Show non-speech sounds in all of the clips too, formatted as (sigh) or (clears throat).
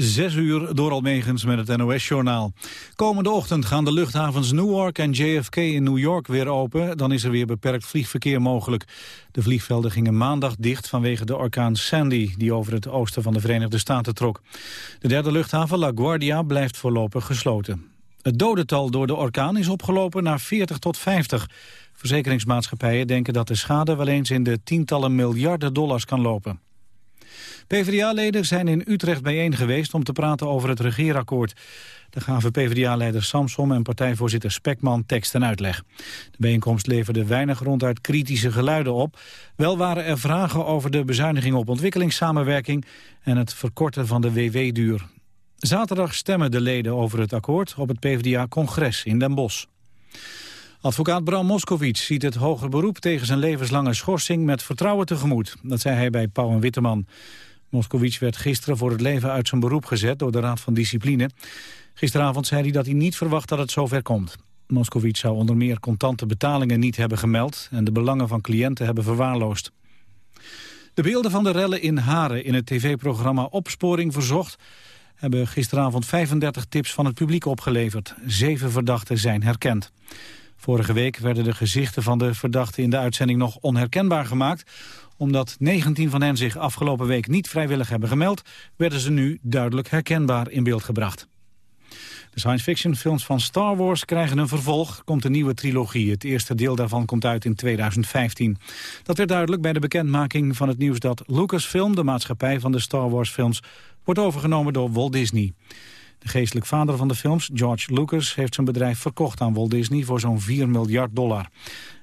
Zes uur door Almegens met het NOS-journaal. Komende ochtend gaan de luchthavens Newark en JFK in New York weer open. Dan is er weer beperkt vliegverkeer mogelijk. De vliegvelden gingen maandag dicht vanwege de orkaan Sandy... die over het oosten van de Verenigde Staten trok. De derde luchthaven LaGuardia blijft voorlopig gesloten. Het dodental door de orkaan is opgelopen naar 40 tot 50. Verzekeringsmaatschappijen denken dat de schade wel eens in de tientallen miljarden dollars kan lopen. PvdA-leden zijn in Utrecht bijeen geweest om te praten over het regeerakkoord. Daar gaven PvdA-leider Samsom en partijvoorzitter Spekman tekst en uitleg. De bijeenkomst leverde weinig ronduit kritische geluiden op. Wel waren er vragen over de bezuiniging op ontwikkelingssamenwerking... en het verkorten van de WW-duur. Zaterdag stemmen de leden over het akkoord op het PvdA-congres in Den Bosch. Advocaat Bram Moskowitz ziet het hoger beroep tegen zijn levenslange schorsing met vertrouwen tegemoet. Dat zei hij bij Pauw en Witteman. Moskowitz werd gisteren voor het leven uit zijn beroep gezet door de Raad van Discipline. Gisteravond zei hij dat hij niet verwacht dat het zover komt. Moskowitz zou onder meer contante betalingen niet hebben gemeld... en de belangen van cliënten hebben verwaarloosd. De beelden van de rellen in Haren in het tv-programma Opsporing Verzocht... hebben gisteravond 35 tips van het publiek opgeleverd. Zeven verdachten zijn herkend. Vorige week werden de gezichten van de verdachten in de uitzending nog onherkenbaar gemaakt omdat 19 van hen zich afgelopen week niet vrijwillig hebben gemeld... werden ze nu duidelijk herkenbaar in beeld gebracht. De science fiction films van Star Wars krijgen een vervolg. komt een nieuwe trilogie. Het eerste deel daarvan komt uit in 2015. Dat werd duidelijk bij de bekendmaking van het nieuws dat Lucasfilm... de maatschappij van de Star Wars films, wordt overgenomen door Walt Disney. Geestelijk vader van de films, George Lucas, heeft zijn bedrijf verkocht aan Walt Disney voor zo'n 4 miljard dollar.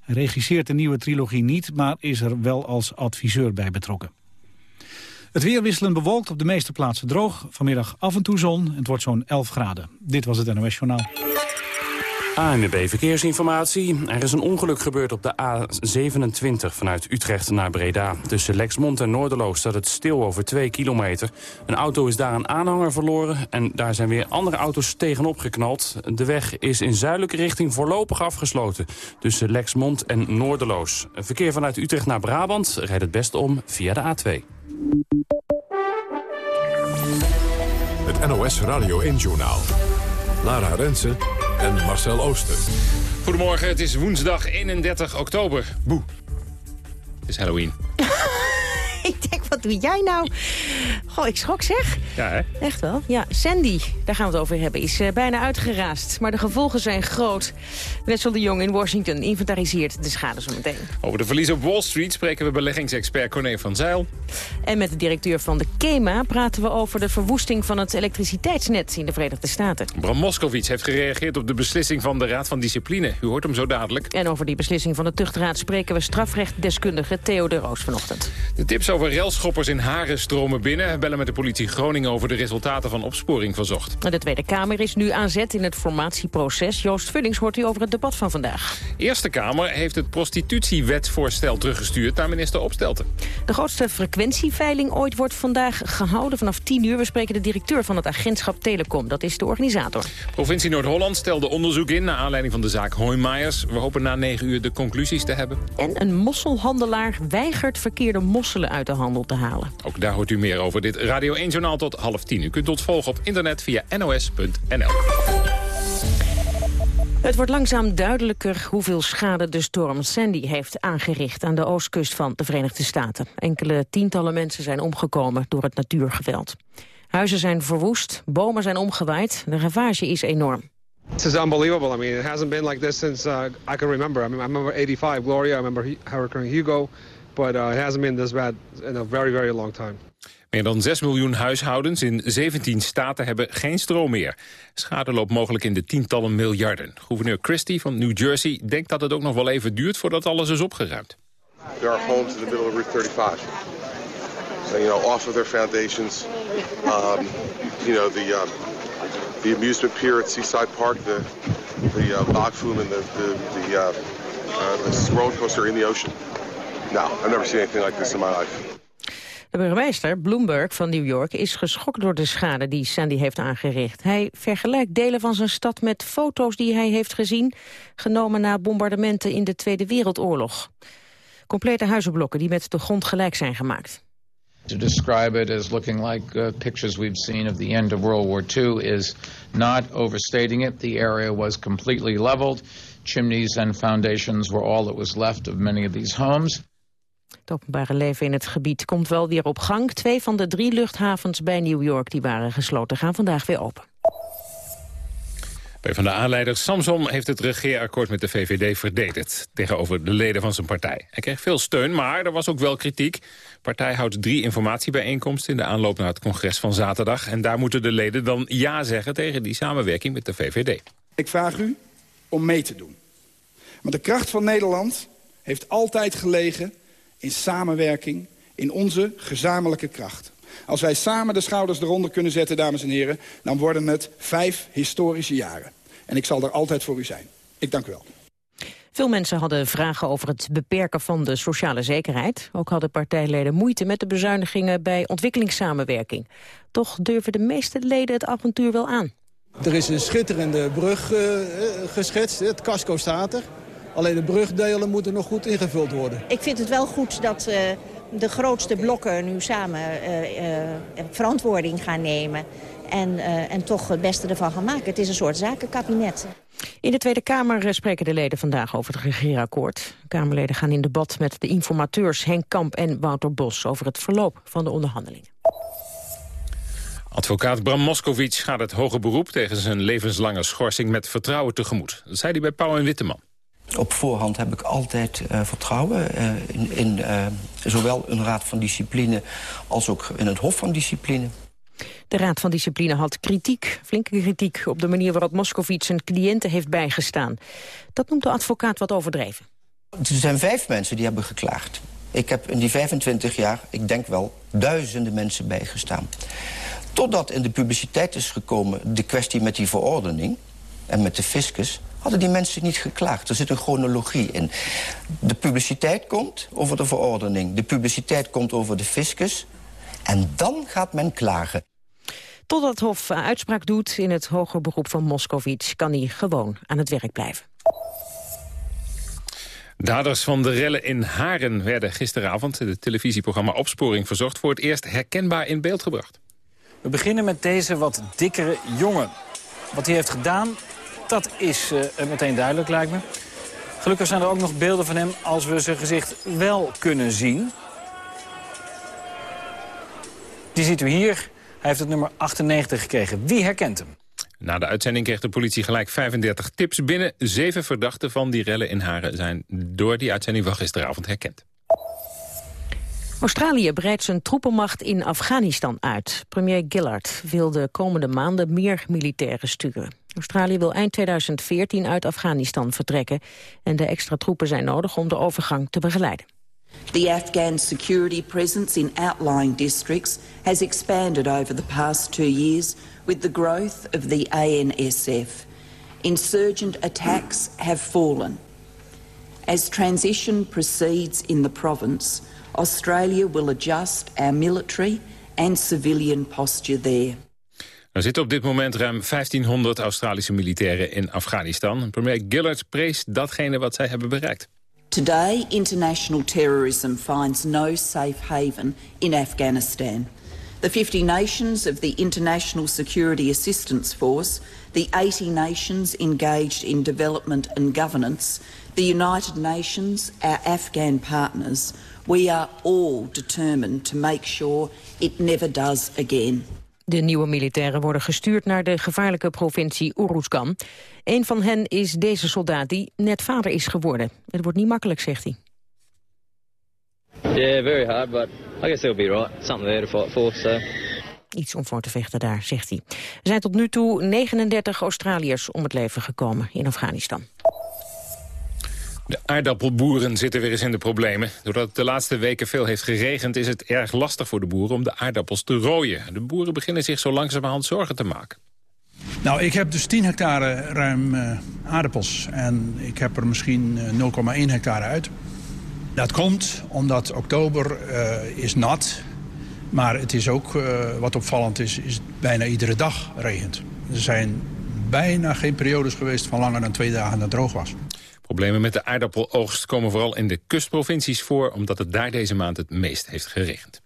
Hij regisseert de nieuwe trilogie niet, maar is er wel als adviseur bij betrokken. Het weer wisselend bewolkt op de meeste plaatsen droog. Vanmiddag af en toe zon. Het wordt zo'n 11 graden. Dit was het NOS Journaal. ANWB Verkeersinformatie. Er is een ongeluk gebeurd op de A27 vanuit Utrecht naar Breda. Tussen Lexmond en Noorderloos staat het stil over 2 kilometer. Een auto is daar een aanhanger verloren en daar zijn weer andere auto's tegenop geknald. De weg is in zuidelijke richting voorlopig afgesloten. Tussen Lexmond en Noorderloos. Verkeer vanuit Utrecht naar Brabant rijdt het best om via de A2. Het NOS Radio 1 Journaal. Lara Rensen en Marcel Ooster. Goedemorgen, het is woensdag 31 oktober. Boe. Het is Halloween. (laughs) (laughs) ik denk, wat doe jij nou? Goh, ik schrok zeg. Ja, hè? Echt wel. Ja, Sandy, daar gaan we het over hebben, is uh, bijna uitgeraasd. Maar de gevolgen zijn groot. Wessel de Jong in Washington inventariseert de schade zo meteen. Over de verlies op Wall Street spreken we beleggingsexpert Corné van Zijl. En met de directeur van de KEMA praten we over de verwoesting van het elektriciteitsnet in de Verenigde Staten. Bram Moskowitz heeft gereageerd op de beslissing van de Raad van Discipline. U hoort hem zo dadelijk. En over die beslissing van de Tuchtraad spreken we strafrechtdeskundige Theo de Roos vanochtend. De tips over relschoppers in Haren stromen binnen. Bellen met de politie Groningen over de resultaten van opsporing verzocht. De Tweede Kamer is nu aan zet in het formatieproces. Joost Vullings hoort u over het debat van vandaag. Eerste Kamer heeft het prostitutiewetsvoorstel teruggestuurd naar minister Opstelten. De grootste frequentieveiling ooit wordt vandaag gehouden vanaf 10 uur. We spreken de directeur van het agentschap Telecom. Dat is de organisator. Provincie Noord-Holland stelde onderzoek in naar aanleiding van de zaak Hoijmaiers. We hopen na 9 uur de conclusies te hebben. En een mosselhandelaar weigert verkeerde mosselen uit de handel te halen. Ook daar hoort u meer over. Dit Radio 1-journaal tot half 10. U kunt ons volgen op internet via nos.nl. Het wordt langzaam duidelijker hoeveel schade de storm Sandy heeft aangericht aan de oostkust van de Verenigde Staten. Enkele tientallen mensen zijn omgekomen door het natuurgeweld. Huizen zijn verwoest, bomen zijn omgewaaid, de ravage is enorm. This is unbelievable. I mean, it hasn't been like this since uh, I can remember. I mean, I remember 85 Gloria, I remember Hurricane Hugo, but uh, it hasn't been this bad in a very, very long time. Meer dan 6 miljoen huishoudens in 17 staten hebben geen stroom meer. Schade loopt mogelijk in de tientallen miljarden. Gouverneur Christie van New Jersey denkt dat het ook nog wel even duurt voordat alles is opgeruimd. There are homes in the middle of Route 35. So, you know, off of their foundations. Um, you know, the, uh, the amusement pier at Seaside Park, the, the uh, Bogfoom and the, the, the, uh, uh, the roller coaster in the ocean. No, I've never seen anything like this in my life. De burgemeester, Bloomberg van New York, is geschokt door de schade die Sandy heeft aangericht. Hij vergelijkt delen van zijn stad met foto's die hij heeft gezien, genomen na bombardementen in de Tweede Wereldoorlog. Complete huizenblokken die met de grond gelijk zijn gemaakt. To describe it as looking like uh, pictures we've seen of the end of World War II is not overstating it. The area was completely leveled. Chimneys and foundations were all that was left of many of these homes. Het openbare leven in het gebied komt wel weer op gang. Twee van de drie luchthavens bij New York die waren gesloten gaan vandaag weer open. Van de aanleider Samson heeft het regeerakkoord met de VVD verdedigd tegenover de leden van zijn partij. Hij kreeg veel steun, maar er was ook wel kritiek. De partij houdt drie informatiebijeenkomsten in de aanloop naar het congres van zaterdag. En daar moeten de leden dan ja zeggen tegen die samenwerking met de VVD. Ik vraag u om mee te doen. Want de kracht van Nederland heeft altijd gelegen in samenwerking, in onze gezamenlijke kracht. Als wij samen de schouders eronder kunnen zetten, dames en heren... dan worden het vijf historische jaren. En ik zal er altijd voor u zijn. Ik dank u wel. Veel mensen hadden vragen over het beperken van de sociale zekerheid. Ook hadden partijleden moeite met de bezuinigingen bij ontwikkelingssamenwerking. Toch durven de meeste leden het avontuur wel aan. Er is een schitterende brug uh, geschetst, het casco staat er. Alleen de brugdelen moeten nog goed ingevuld worden. Ik vind het wel goed dat uh, de grootste blokken nu samen uh, uh, verantwoording gaan nemen. En, en toch het beste ervan gaan maken. Het is een soort zakenkabinet. In de Tweede Kamer spreken de leden vandaag over het regeerakkoord. Kamerleden gaan in debat met de informateurs Henk Kamp en Wouter Bos... over het verloop van de onderhandelingen. Advocaat Bram Moskowitz gaat het hoge beroep tegen zijn levenslange schorsing met vertrouwen tegemoet. Dat zei hij bij Pauw en Witteman. Op voorhand heb ik altijd uh, vertrouwen uh, in, in uh, zowel een raad van discipline als ook in het hof van discipline. De Raad van Discipline had kritiek, flinke kritiek... op de manier waarop Moskovits zijn cliënten heeft bijgestaan. Dat noemt de advocaat wat overdreven. Er zijn vijf mensen die hebben geklaagd. Ik heb in die 25 jaar, ik denk wel, duizenden mensen bijgestaan. Totdat in de publiciteit is gekomen de kwestie met die verordening... en met de fiscus, hadden die mensen niet geklaagd. Er zit een chronologie in. De publiciteit komt over de verordening. De publiciteit komt over de fiscus. En dan gaat men klagen. Totdat het Hof uitspraak doet in het hoger beroep van Moskovits... kan hij gewoon aan het werk blijven. Daders van de rellen in Haren werden gisteravond... het televisieprogramma Opsporing Verzocht... voor het eerst herkenbaar in beeld gebracht. We beginnen met deze wat dikkere jongen. Wat hij heeft gedaan, dat is uh, meteen duidelijk, lijkt me. Gelukkig zijn er ook nog beelden van hem als we zijn gezicht wel kunnen zien. Die ziet u hier. Hij heeft het nummer 98 gekregen. Wie herkent hem? Na de uitzending kreeg de politie gelijk 35 tips binnen. Zeven verdachten van die rellen in Haren zijn door die uitzending van gisteravond herkend. Australië breidt zijn troepenmacht in Afghanistan uit. Premier Gillard wil de komende maanden meer militairen sturen. Australië wil eind 2014 uit Afghanistan vertrekken... en de extra troepen zijn nodig om de overgang te begeleiden. The Afghan security presence in outlying districts has expanded over the past two years with the growth of the ANSF. Insurgent attacks have fallen. As transition proceeds in the province, Australia will adjust our military and civilian posture there. Er zitten op dit moment ruim 1500 Australische militairen in Afghanistan. Premier Gillard prees datgene wat zij hebben bereikt. Today, international terrorism finds no safe haven in Afghanistan. The 50 nations of the International Security Assistance Force, the 80 nations engaged in development and governance, the United Nations, our Afghan partners, we are all determined to make sure it never does again. De nieuwe militairen worden gestuurd naar de gevaarlijke provincie Uruzgan. Een van hen is deze soldaat die net vader is geworden. Het wordt niet makkelijk, zegt hij. Yeah, very hard, but I guess it'll be right. Something there to fight for, so... Iets om voor te vechten daar, zegt hij. Er zijn tot nu toe 39 Australiërs om het leven gekomen in Afghanistan. De aardappelboeren zitten weer eens in de problemen. Doordat het de laatste weken veel heeft geregend... is het erg lastig voor de boeren om de aardappels te rooien. De boeren beginnen zich zo langzamerhand zorgen te maken. Nou, ik heb dus 10 hectare ruim uh, aardappels. En ik heb er misschien uh, 0,1 hectare uit. Dat komt omdat oktober uh, is nat. Maar het is ook, wat opvallend is, is bijna iedere dag regent. Er zijn bijna geen periodes geweest van langer dan twee dagen dat droog was. Problemen met de aardappeloogst komen vooral in de kustprovincies voor... omdat het daar deze maand het meest heeft geregend.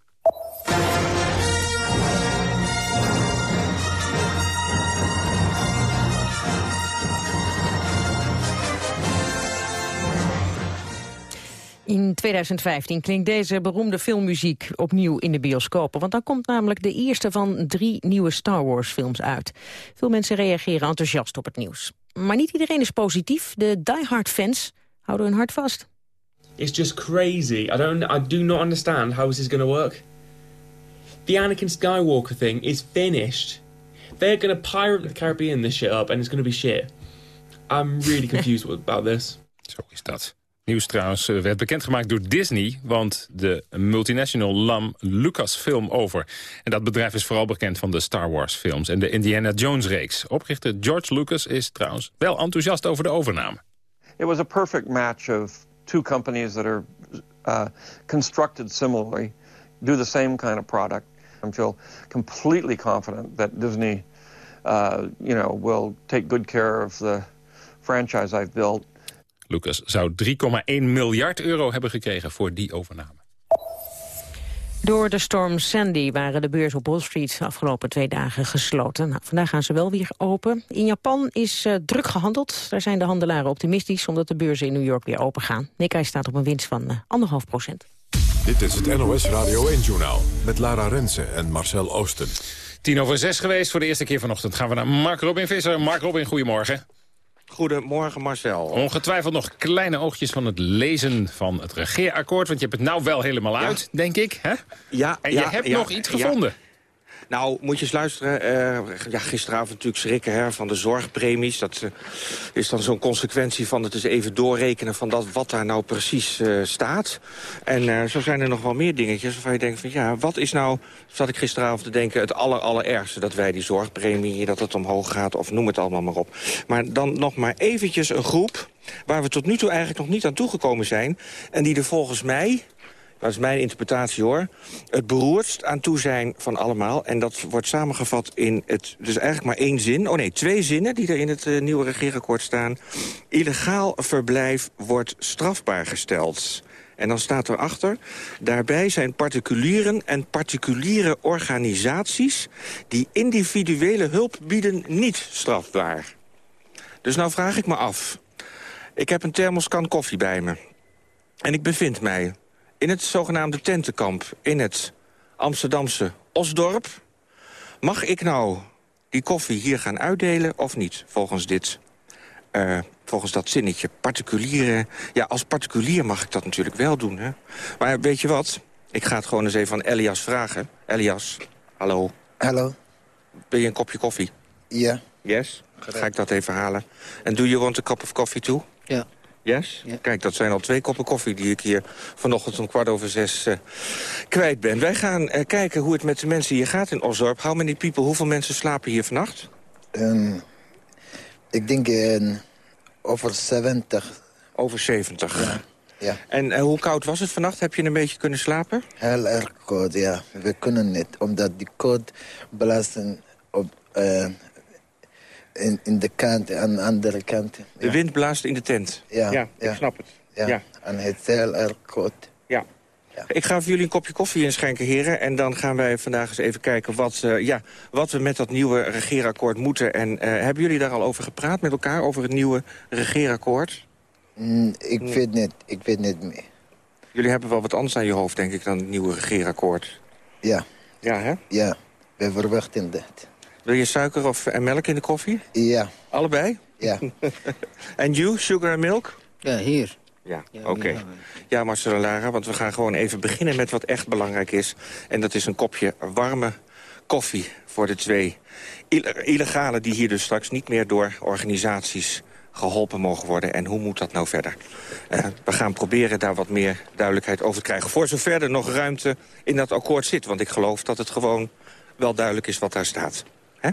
In 2015 klinkt deze beroemde filmmuziek opnieuw in de bioscopen. Want dan komt namelijk de eerste van drie nieuwe Star Wars films uit. Veel mensen reageren enthousiast op het nieuws. Maar niet iedereen is positief. De diehard fans houden hun hart vast. It's just crazy. I don't I do not understand how this is going to work. The Anakin Skywalker thing is finished. They're going to pirate the Caribbean this shit up and it's going to be shit. I'm really (laughs) confused about this. Zo is dat. Nieuws trouwens eh, werd bekendgemaakt door Disney... want de multinational LAM Lucasfilm over. En dat bedrijf is vooral bekend van de Star Wars films... en de Indiana Jones-reeks. Oprichter George Lucas is trouwens wel enthousiast over de overname. It was a perfect match of two companies that are uh, constructed similarly... do the same kind of product. I feel completely confident that Disney... Uh, you know, will take good care of the franchise I've built Lucas zou 3,1 miljard euro hebben gekregen voor die overname. Door de storm Sandy waren de beurzen op Wall Street de afgelopen twee dagen gesloten. Nou, vandaag gaan ze wel weer open. In Japan is uh, druk gehandeld. Daar zijn de handelaren optimistisch omdat de beurzen in New York weer open gaan. Nikkei staat op een winst van uh, anderhalf procent. Dit is het NOS Radio 1-journaal met Lara Rensen en Marcel Oosten. Tien over zes geweest. Voor de eerste keer vanochtend gaan we naar Mark Robin Visser. Mark Robin, goedemorgen. Goedemorgen Marcel. Ongetwijfeld nog kleine oogjes van het lezen van het regeerakkoord. Want je hebt het nou wel helemaal uit, denk ik. Hè? Ja, en je hebt nog iets gevonden. Nou, moet je eens luisteren. Uh, ja, gisteravond natuurlijk schrikken hè, van de zorgpremies. Dat uh, is dan zo'n consequentie van het eens even doorrekenen... van dat, wat daar nou precies uh, staat. En zo zijn er nog wel meer dingetjes waarvan je denkt van... ja, wat is nou, zat ik gisteravond te denken... het aller, allerergste dat wij die zorgpremie, dat het omhoog gaat... of noem het allemaal maar op. Maar dan nog maar eventjes een groep... waar we tot nu toe eigenlijk nog niet aan toegekomen zijn... en die er volgens mij dat is mijn interpretatie hoor, het beroerdst aan toe zijn van allemaal. En dat wordt samengevat in het, dus eigenlijk maar één zin. Oh nee, twee zinnen die er in het uh, nieuwe regeerakkoord staan. Illegaal verblijf wordt strafbaar gesteld. En dan staat erachter, daarbij zijn particulieren en particuliere organisaties... die individuele hulp bieden niet strafbaar. Dus nou vraag ik me af. Ik heb een thermoskan koffie bij me. En ik bevind mij in het zogenaamde tentenkamp in het Amsterdamse Osdorp. Mag ik nou die koffie hier gaan uitdelen of niet, volgens dit... Uh, volgens dat zinnetje, particuliere... Ja, als particulier mag ik dat natuurlijk wel doen, hè. Maar weet je wat? Ik ga het gewoon eens even aan Elias vragen. Elias, hallo. Hallo. Ben je een kopje koffie? Ja. Yes? Ga ik dat even halen. En doe je want een cup of coffee toe? Ja. Yes? Kijk, dat zijn al twee koppen koffie die ik hier vanochtend om kwart over zes uh, kwijt ben. Wij gaan uh, kijken hoe het met de mensen hier gaat in Osdorp. How many people, hoeveel mensen slapen hier vannacht? Um, ik denk uh, over 70. Over 70? Ja. ja. En hoe koud was het vannacht? Heb je een beetje kunnen slapen? Heel erg koud, ja. We kunnen niet, omdat die koud belasten op in, in de kant, aan de andere kant. Ja. De wind blaast in de tent? Ja. ja, ik snap het. Ja. En het is heel erg koud. Ja. ja. Ik ga voor jullie een kopje koffie inschenken, heren. En dan gaan wij vandaag eens even kijken wat, uh, ja, wat we met dat nieuwe regeerakkoord moeten. En uh, hebben jullie daar al over gepraat met elkaar, over het nieuwe regeerakkoord? Mm, ik, mm. weet niet, ik weet niet meer. Jullie hebben wel wat anders aan je hoofd, denk ik, dan het nieuwe regeerakkoord. Ja. Ja, hè? Ja, we verwachten dat. Wil je suiker of, en melk in de koffie? Ja. Allebei? Ja. (laughs) En you, sugar en milk? Ja, hier. Ja, oké. Okay. Ja, Marcel en Lara, want we gaan gewoon even beginnen met wat echt belangrijk is. En dat is een kopje warme koffie voor de twee illegalen... die hier dus straks niet meer door organisaties geholpen mogen worden. En hoe moet dat nou verder? Uh, we gaan proberen daar wat meer duidelijkheid over te krijgen. Voor zover er nog ruimte in dat akkoord zit. Want ik geloof dat het gewoon wel duidelijk is wat daar staat. Hè?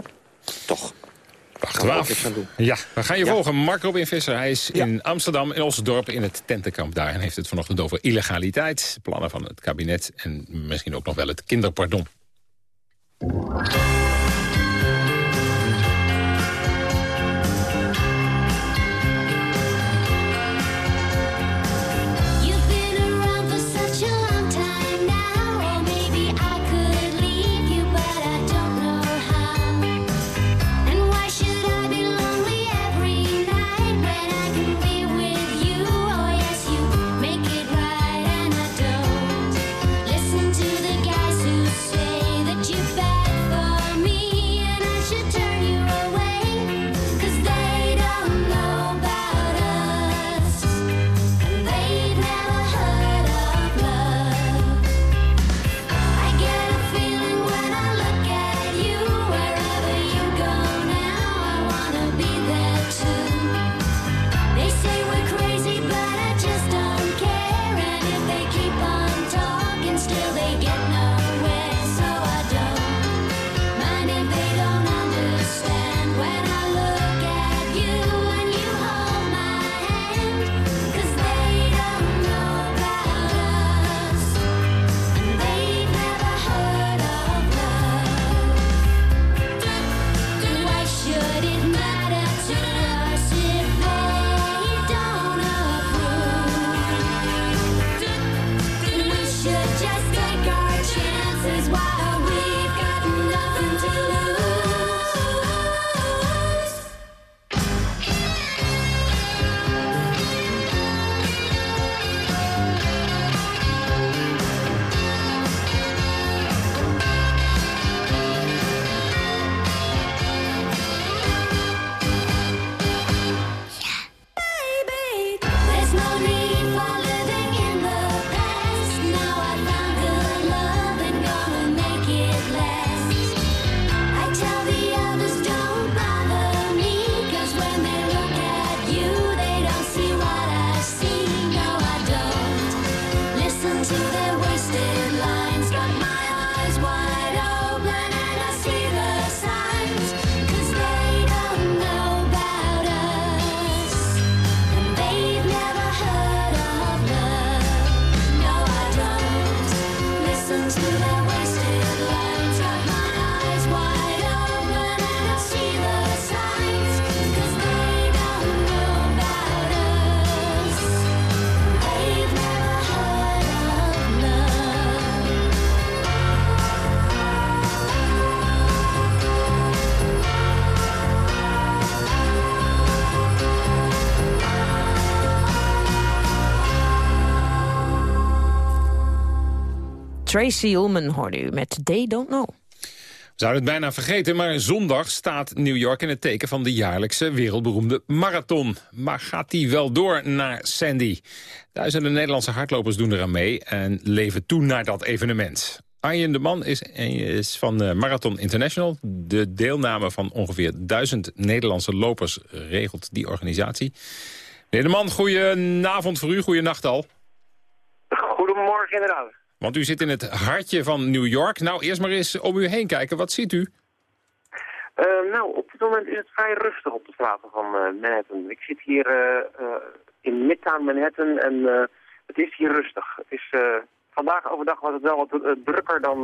Toch. Wacht we af. Ja, we gaan je ja. volgen. Mark Robin Visser, hij is ja. in Amsterdam, in Osdorp, in het tentenkamp daar. En heeft het vanochtend over illegaliteit, plannen van het kabinet... en misschien ook nog wel het kinderpardon. Tracy Ullman hoorde u met They Don't Know. We zouden het bijna vergeten, maar zondag staat New York in het teken van de jaarlijkse wereldberoemde marathon. Maar gaat die wel door naar Sandy? Duizenden Nederlandse hardlopers doen eraan mee en leven toe naar dat evenement. Arjen de Man is, is van eh, Marathon International. De deelname van ongeveer duizend Nederlandse lopers regelt die organisatie. Meneer de Man, goedenavond voor u, goedenacht al. Goedemorgen inderdaad. Want u zit in het hartje van New York. Nou, eerst maar eens om u heen kijken. Wat ziet u? Uh, nou, op dit moment is het vrij rustig op de straten van uh, Manhattan. Ik zit hier uh, in Midtown Manhattan en het is hier rustig. Het is, vandaag overdag was het wel wat drukker dan,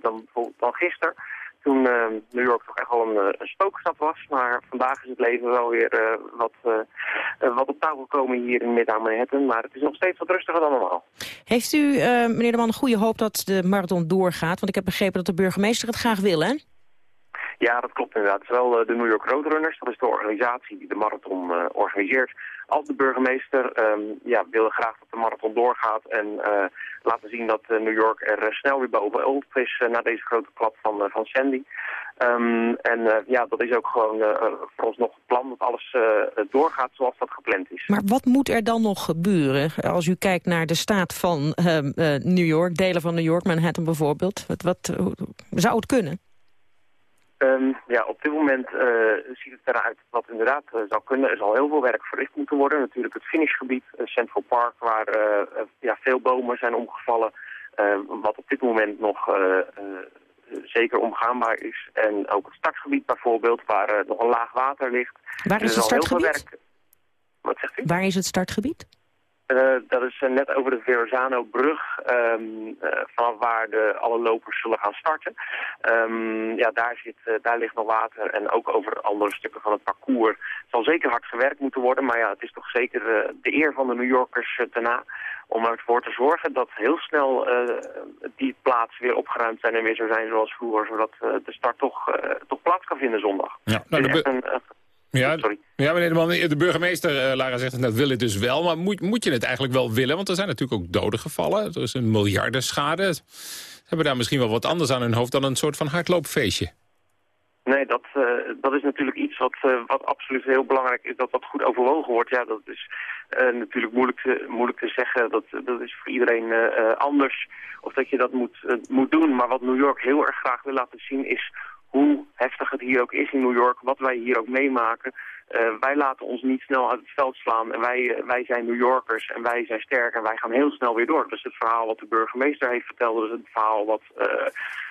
dan, dan gisteren toen uh, New York toch echt wel een, een, spookstad was. Maar vandaag is het leven wel weer uh, wat, uh, wat op touw gekomen hier in Midtown Manhattan. Maar het is nog steeds wat rustiger dan normaal. Heeft u, meneer de Man, goede hoop dat de marathon doorgaat? Want ik heb begrepen dat de burgemeester het graag wil, hè? Ja, dat klopt inderdaad. Zowel de New York Roadrunners, dat is de organisatie die de marathon organiseert, als de burgemeester um, ja, willen graag dat de marathon doorgaat en uh, laten zien dat New York er snel weer bovenop is na deze grote klap van, van Sandy. Um, en ja, dat is ook gewoon voor ons nog het plan dat alles doorgaat zoals dat gepland is. Maar wat moet er dan nog gebeuren als u kijkt naar de staat van ehm, New York, delen van New York, Manhattan bijvoorbeeld? Wat, wat, zou het kunnen? Um, ja, op dit moment uh, ziet het eruit wat inderdaad uh, zou kunnen. Er zal heel veel werk verricht moeten worden. Natuurlijk het finishgebied, uh, Central Park, waar ja, veel bomen zijn omgevallen. wat op dit moment nog zeker omgaanbaar is. En ook het startgebied bijvoorbeeld, waar nog een laag water ligt. Waar is het startgebied? Werk... Wat zegt u? Waar is het startgebied? Uh, dat is uh, net over de Verrazano-brug, um, uh, vanaf waar de, alle lopers zullen gaan starten. Um, ja, daar, zit, daar ligt nog water en ook over andere stukken van het parcours. Het zal zeker hard gewerkt moeten worden, maar ja, het is toch zeker de eer van de New Yorkers daarna om ervoor te zorgen dat heel snel die plaatsen weer opgeruimd zijn en weer zo zijn zoals vroeger, zodat de start toch, toch plaats kan vinden zondag. Ja, nou, de ja, ja, meneer de Man, de burgemeester, uh, Lara zegt het net, wil het dus wel. Maar moet, moet je het eigenlijk wel willen? Want er zijn natuurlijk ook doden gevallen. Er is een miljardenschade. Ze hebben daar misschien wel wat anders aan hun hoofd dan een soort van hardloopfeestje. Nee, dat, uh, dat is natuurlijk iets wat, uh, wat absoluut heel belangrijk is, dat dat goed overwogen wordt. Ja, dat is uh, natuurlijk moeilijk te, moeilijk te zeggen. Dat, dat is voor iedereen anders of dat je dat moet, moet doen. Maar wat New York heel erg graag wil laten zien is hoe heftig het hier ook is in New York, wat wij hier ook meemaken. Uh, wij laten ons niet snel uit het veld slaan. En wij, uh, wij zijn New Yorkers en wij zijn sterk en wij gaan heel snel weer door. Dus het verhaal wat de burgemeester heeft verteld, dus het verhaal wat uh,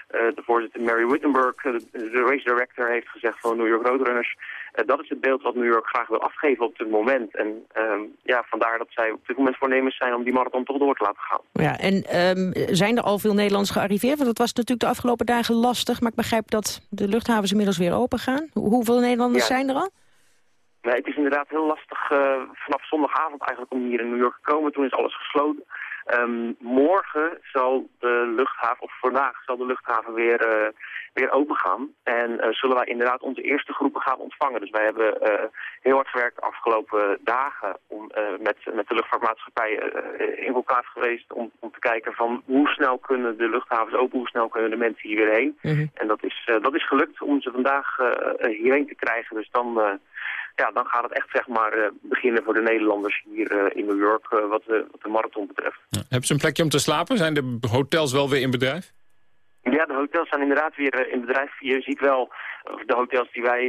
de voorzitter Mary Wittenberg, de, race director, heeft gezegd van New York Roadrunners. Dat is het beeld wat New York graag wil afgeven op dit moment. En ehm, ja, vandaar dat zij op dit moment voornemens zijn om die marathon toch door te laten gaan. Ja, en um, zijn er al veel Nederlanders gearriveerd? Want dat was natuurlijk de afgelopen dagen lastig. Maar ik begrijp dat de luchthavens inmiddels weer open gaan. Hoeveel Nederlanders ja. zijn er al? Nee, het is inderdaad heel lastig uh, vanaf zondagavond eigenlijk om hier in New York te komen. Toen is alles gesloten. Um, morgen zal de luchthaven, of vandaag zal de luchthaven weer, uh, weer open gaan. En uh, zullen wij inderdaad onze eerste groepen gaan ontvangen. Dus wij hebben heel hard gewerkt de afgelopen dagen om met, met de luchtvaartmaatschappijen in elkaar geweest om, om te kijken van hoe snel kunnen de luchthavens open, hoe snel kunnen de mensen hier weer heen. Mm -hmm. En dat is, dat is gelukt om ze vandaag hierheen te krijgen. Dus dan ja, dan gaat het echt zeg maar, uh, beginnen voor de Nederlanders hier uh, in New York uh, wat, de, wat de marathon betreft. Ja. Hebben ze een plekje om te slapen? Zijn de hotels wel weer in bedrijf? Ja, de hotels zijn inderdaad weer in bedrijf. Je ziet wel, de hotels die wij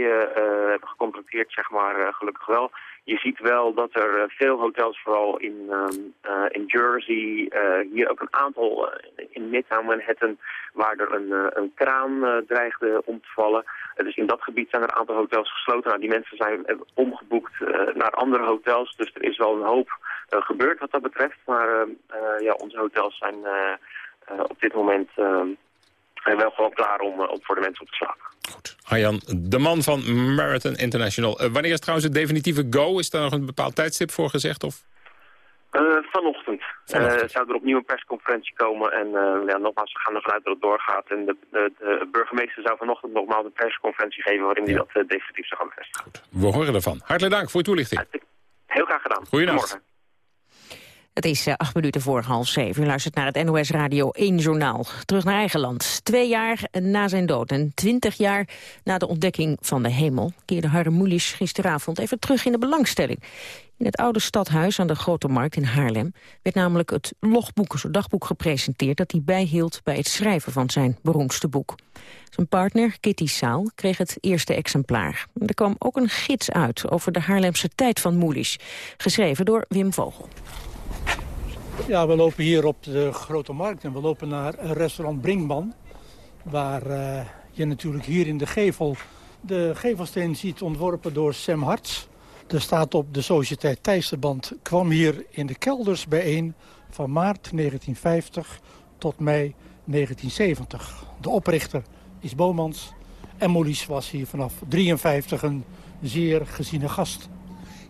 hebben gecontracteerd, zeg maar, gelukkig wel je ziet wel dat er veel hotels, vooral in, uh, in Jersey, hier ook een aantal in Midtown Manhattan, waar er een, een kraan dreigde om te vallen. dus in dat gebied zijn er een aantal hotels gesloten. Nou, die mensen zijn omgeboekt naar andere hotels, dus er is wel een hoop gebeurd wat dat betreft. Maar ja, onze hotels zijn op dit moment wel gewoon klaar om, om voor de mensen op te slapen. Goed. Arjan, de man van Marathon International. Uh, wanneer is trouwens het definitieve go? Is daar nog een bepaald tijdstip voor gezegd? Of? Uh, vanochtend. vanochtend. Uh, zou er opnieuw een persconferentie komen. En ja, nogmaals, we gaan ervan uit dat het doorgaat. En de, de, de burgemeester zou vanochtend nogmaals een persconferentie geven... waarin hij dat definitief zou gaan bevestigen. Goed. We horen ervan. Hartelijk dank voor uw toelichting. Heel graag gedaan. Goedenavond. Het is uh, acht minuten voor half zeven. U luistert naar het NOS Radio 1 Journaal. Terug naar eigen land. Twee jaar na zijn dood en twintig jaar na de ontdekking van de hemel... keerde Harre Mulisch gisteravond even terug in de belangstelling. In het oude stadhuis aan de Grote Markt in Haarlem... werd namelijk het logboek, zo'n dagboek gepresenteerd... dat hij bijhield bij het schrijven van zijn beroemdste boek. Zijn partner, Kitty Saal, kreeg het eerste exemplaar. Er kwam ook een gids uit over de Haarlemse tijd van Moelisch. Geschreven door Wim Vogel. Ja, we lopen hier op de Grote Markt en we lopen naar restaurant Brinkman. Waar uh, je natuurlijk hier in de gevel de gevelsteen ziet ontworpen door Sam Harts. Er staat op de Sociëteit Thijssenband kwam hier in de kelders bijeen van maart 1950 tot mei 1970. De oprichter is Bomans en Mollies was hier vanaf 53 een zeer geziene gast.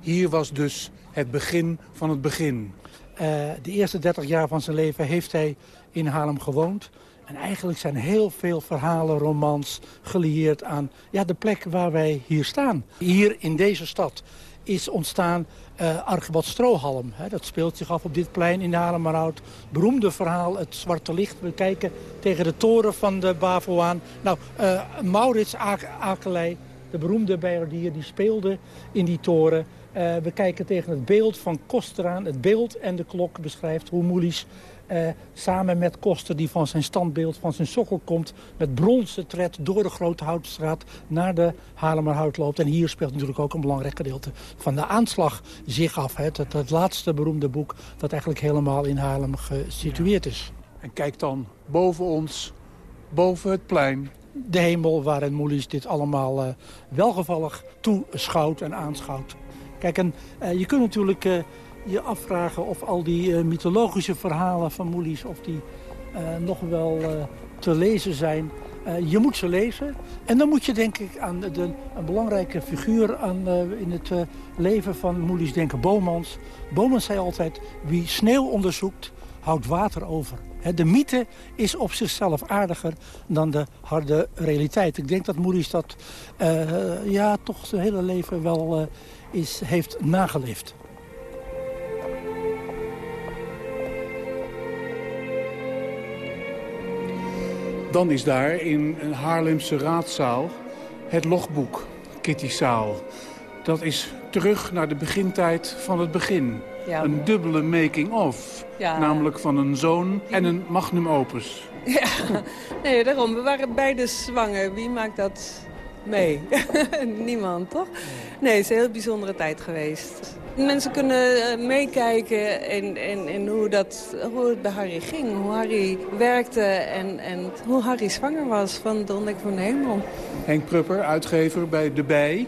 Hier was dus het begin van het begin. Uh, de eerste 30 jaar van zijn leven heeft hij in Haarlem gewoond. En eigenlijk zijn heel veel verhalen, romans gelieerd aan ja, de plek waar wij hier staan. Hier in deze stad is ontstaan uh, Archibald Strohalm. Dat speelt zich af op dit plein in de Haarlemmerhout. Beroemde verhaal, het zwarte licht. We kijken tegen de toren van de Bavo aan. Nou, uh, Maurits Akelei, de beroemde bijaardier, die speelde in die toren. Uh, we kijken tegen het beeld van Koster aan. Het beeld en de klok beschrijft hoe Moelis uh, samen met Koster, die van zijn standbeeld, van zijn sokkel komt... met bronzen tred door de Grote Houtstraat naar de Haarlemmerhout loopt. En hier speelt natuurlijk ook een belangrijk gedeelte van de aanslag zich af. Hè. Het, het laatste beroemde boek dat eigenlijk helemaal in Haarlem gesitueerd is. En kijk dan boven ons, boven het plein... De hemel waarin Moelis dit allemaal uh, welgevallig toeschouwt en aanschouwt. Kijk, en uh, je kunt natuurlijk uh, je afvragen of al die uh, mythologische verhalen van Moelis... of die nog wel te lezen zijn. je moet ze lezen. En dan moet je denk ik aan de, een belangrijke figuur aan, in het leven van Moelis denken. Bomans. Bomans zei altijd, wie sneeuw onderzoekt, houdt water over. De mythe is op zichzelf aardiger dan de harde realiteit. Ik denk dat Moelis dat ja, toch zijn hele leven wel is, heeft nageleefd. Dan is daar in een Haarlemse raadzaal het logboek Kitty Saal. Dat is terug naar de begintijd van het begin. Ja. Een dubbele making-of. Ja. Namelijk van een zoon en een magnum opus. Ja, nee, daarom. We waren beide zwanger. Wie maakt dat mee? (laughs) Niemand, toch? Nee, het is een heel bijzondere tijd geweest. Mensen kunnen meekijken in, in, in hoe, dat, hoe het bij Harry ging. Hoe Harry werkte en, en hoe Harry zwanger was van de ontdekking van de hemel. Henk Prupper, uitgever bij De Bij.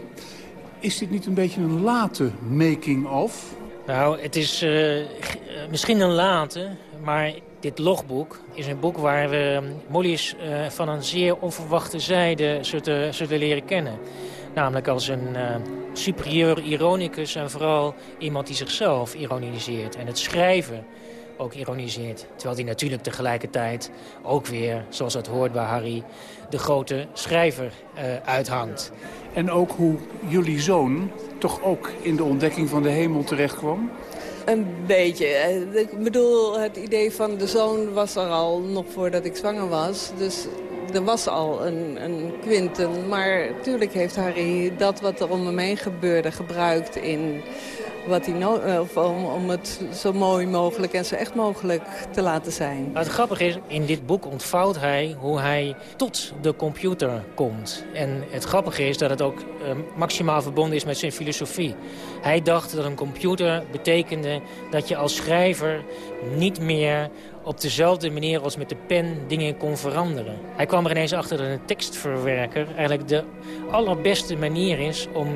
Is dit niet een beetje een late making-of? Nou, het is uh, misschien een late, maar dit logboek is een boek waar we Molly's uh, van een zeer onverwachte zijde zullen, zullen leren kennen. Namelijk als een uh, superieur ironicus en vooral iemand die zichzelf ironiseert. En het schrijven ook ironiseert. Terwijl hij natuurlijk tegelijkertijd ook weer, zoals dat hoort bij Harry... de grote schrijver uh, uithangt. En ook hoe jullie zoon toch ook in de ontdekking van de hemel terechtkwam? Een beetje. Ik bedoel, het idee van de zoon was er al nog voordat ik zwanger was. Dus er was al een, een Quinten. Maar natuurlijk heeft Harry dat wat er om hem heen gebeurde gebruikt in wat hij no of om, het zo mooi mogelijk en zo echt mogelijk te laten zijn. Het grappige is, in dit boek ontvouwt hij hoe hij tot de computer komt. En het grappige is dat het ook uh, maximaal verbonden is met zijn filosofie. Hij dacht dat een computer betekende dat je als schrijver niet meer op dezelfde manier als met de pen dingen kon veranderen. Hij kwam er ineens achter dat een tekstverwerker eigenlijk de allerbeste manier is om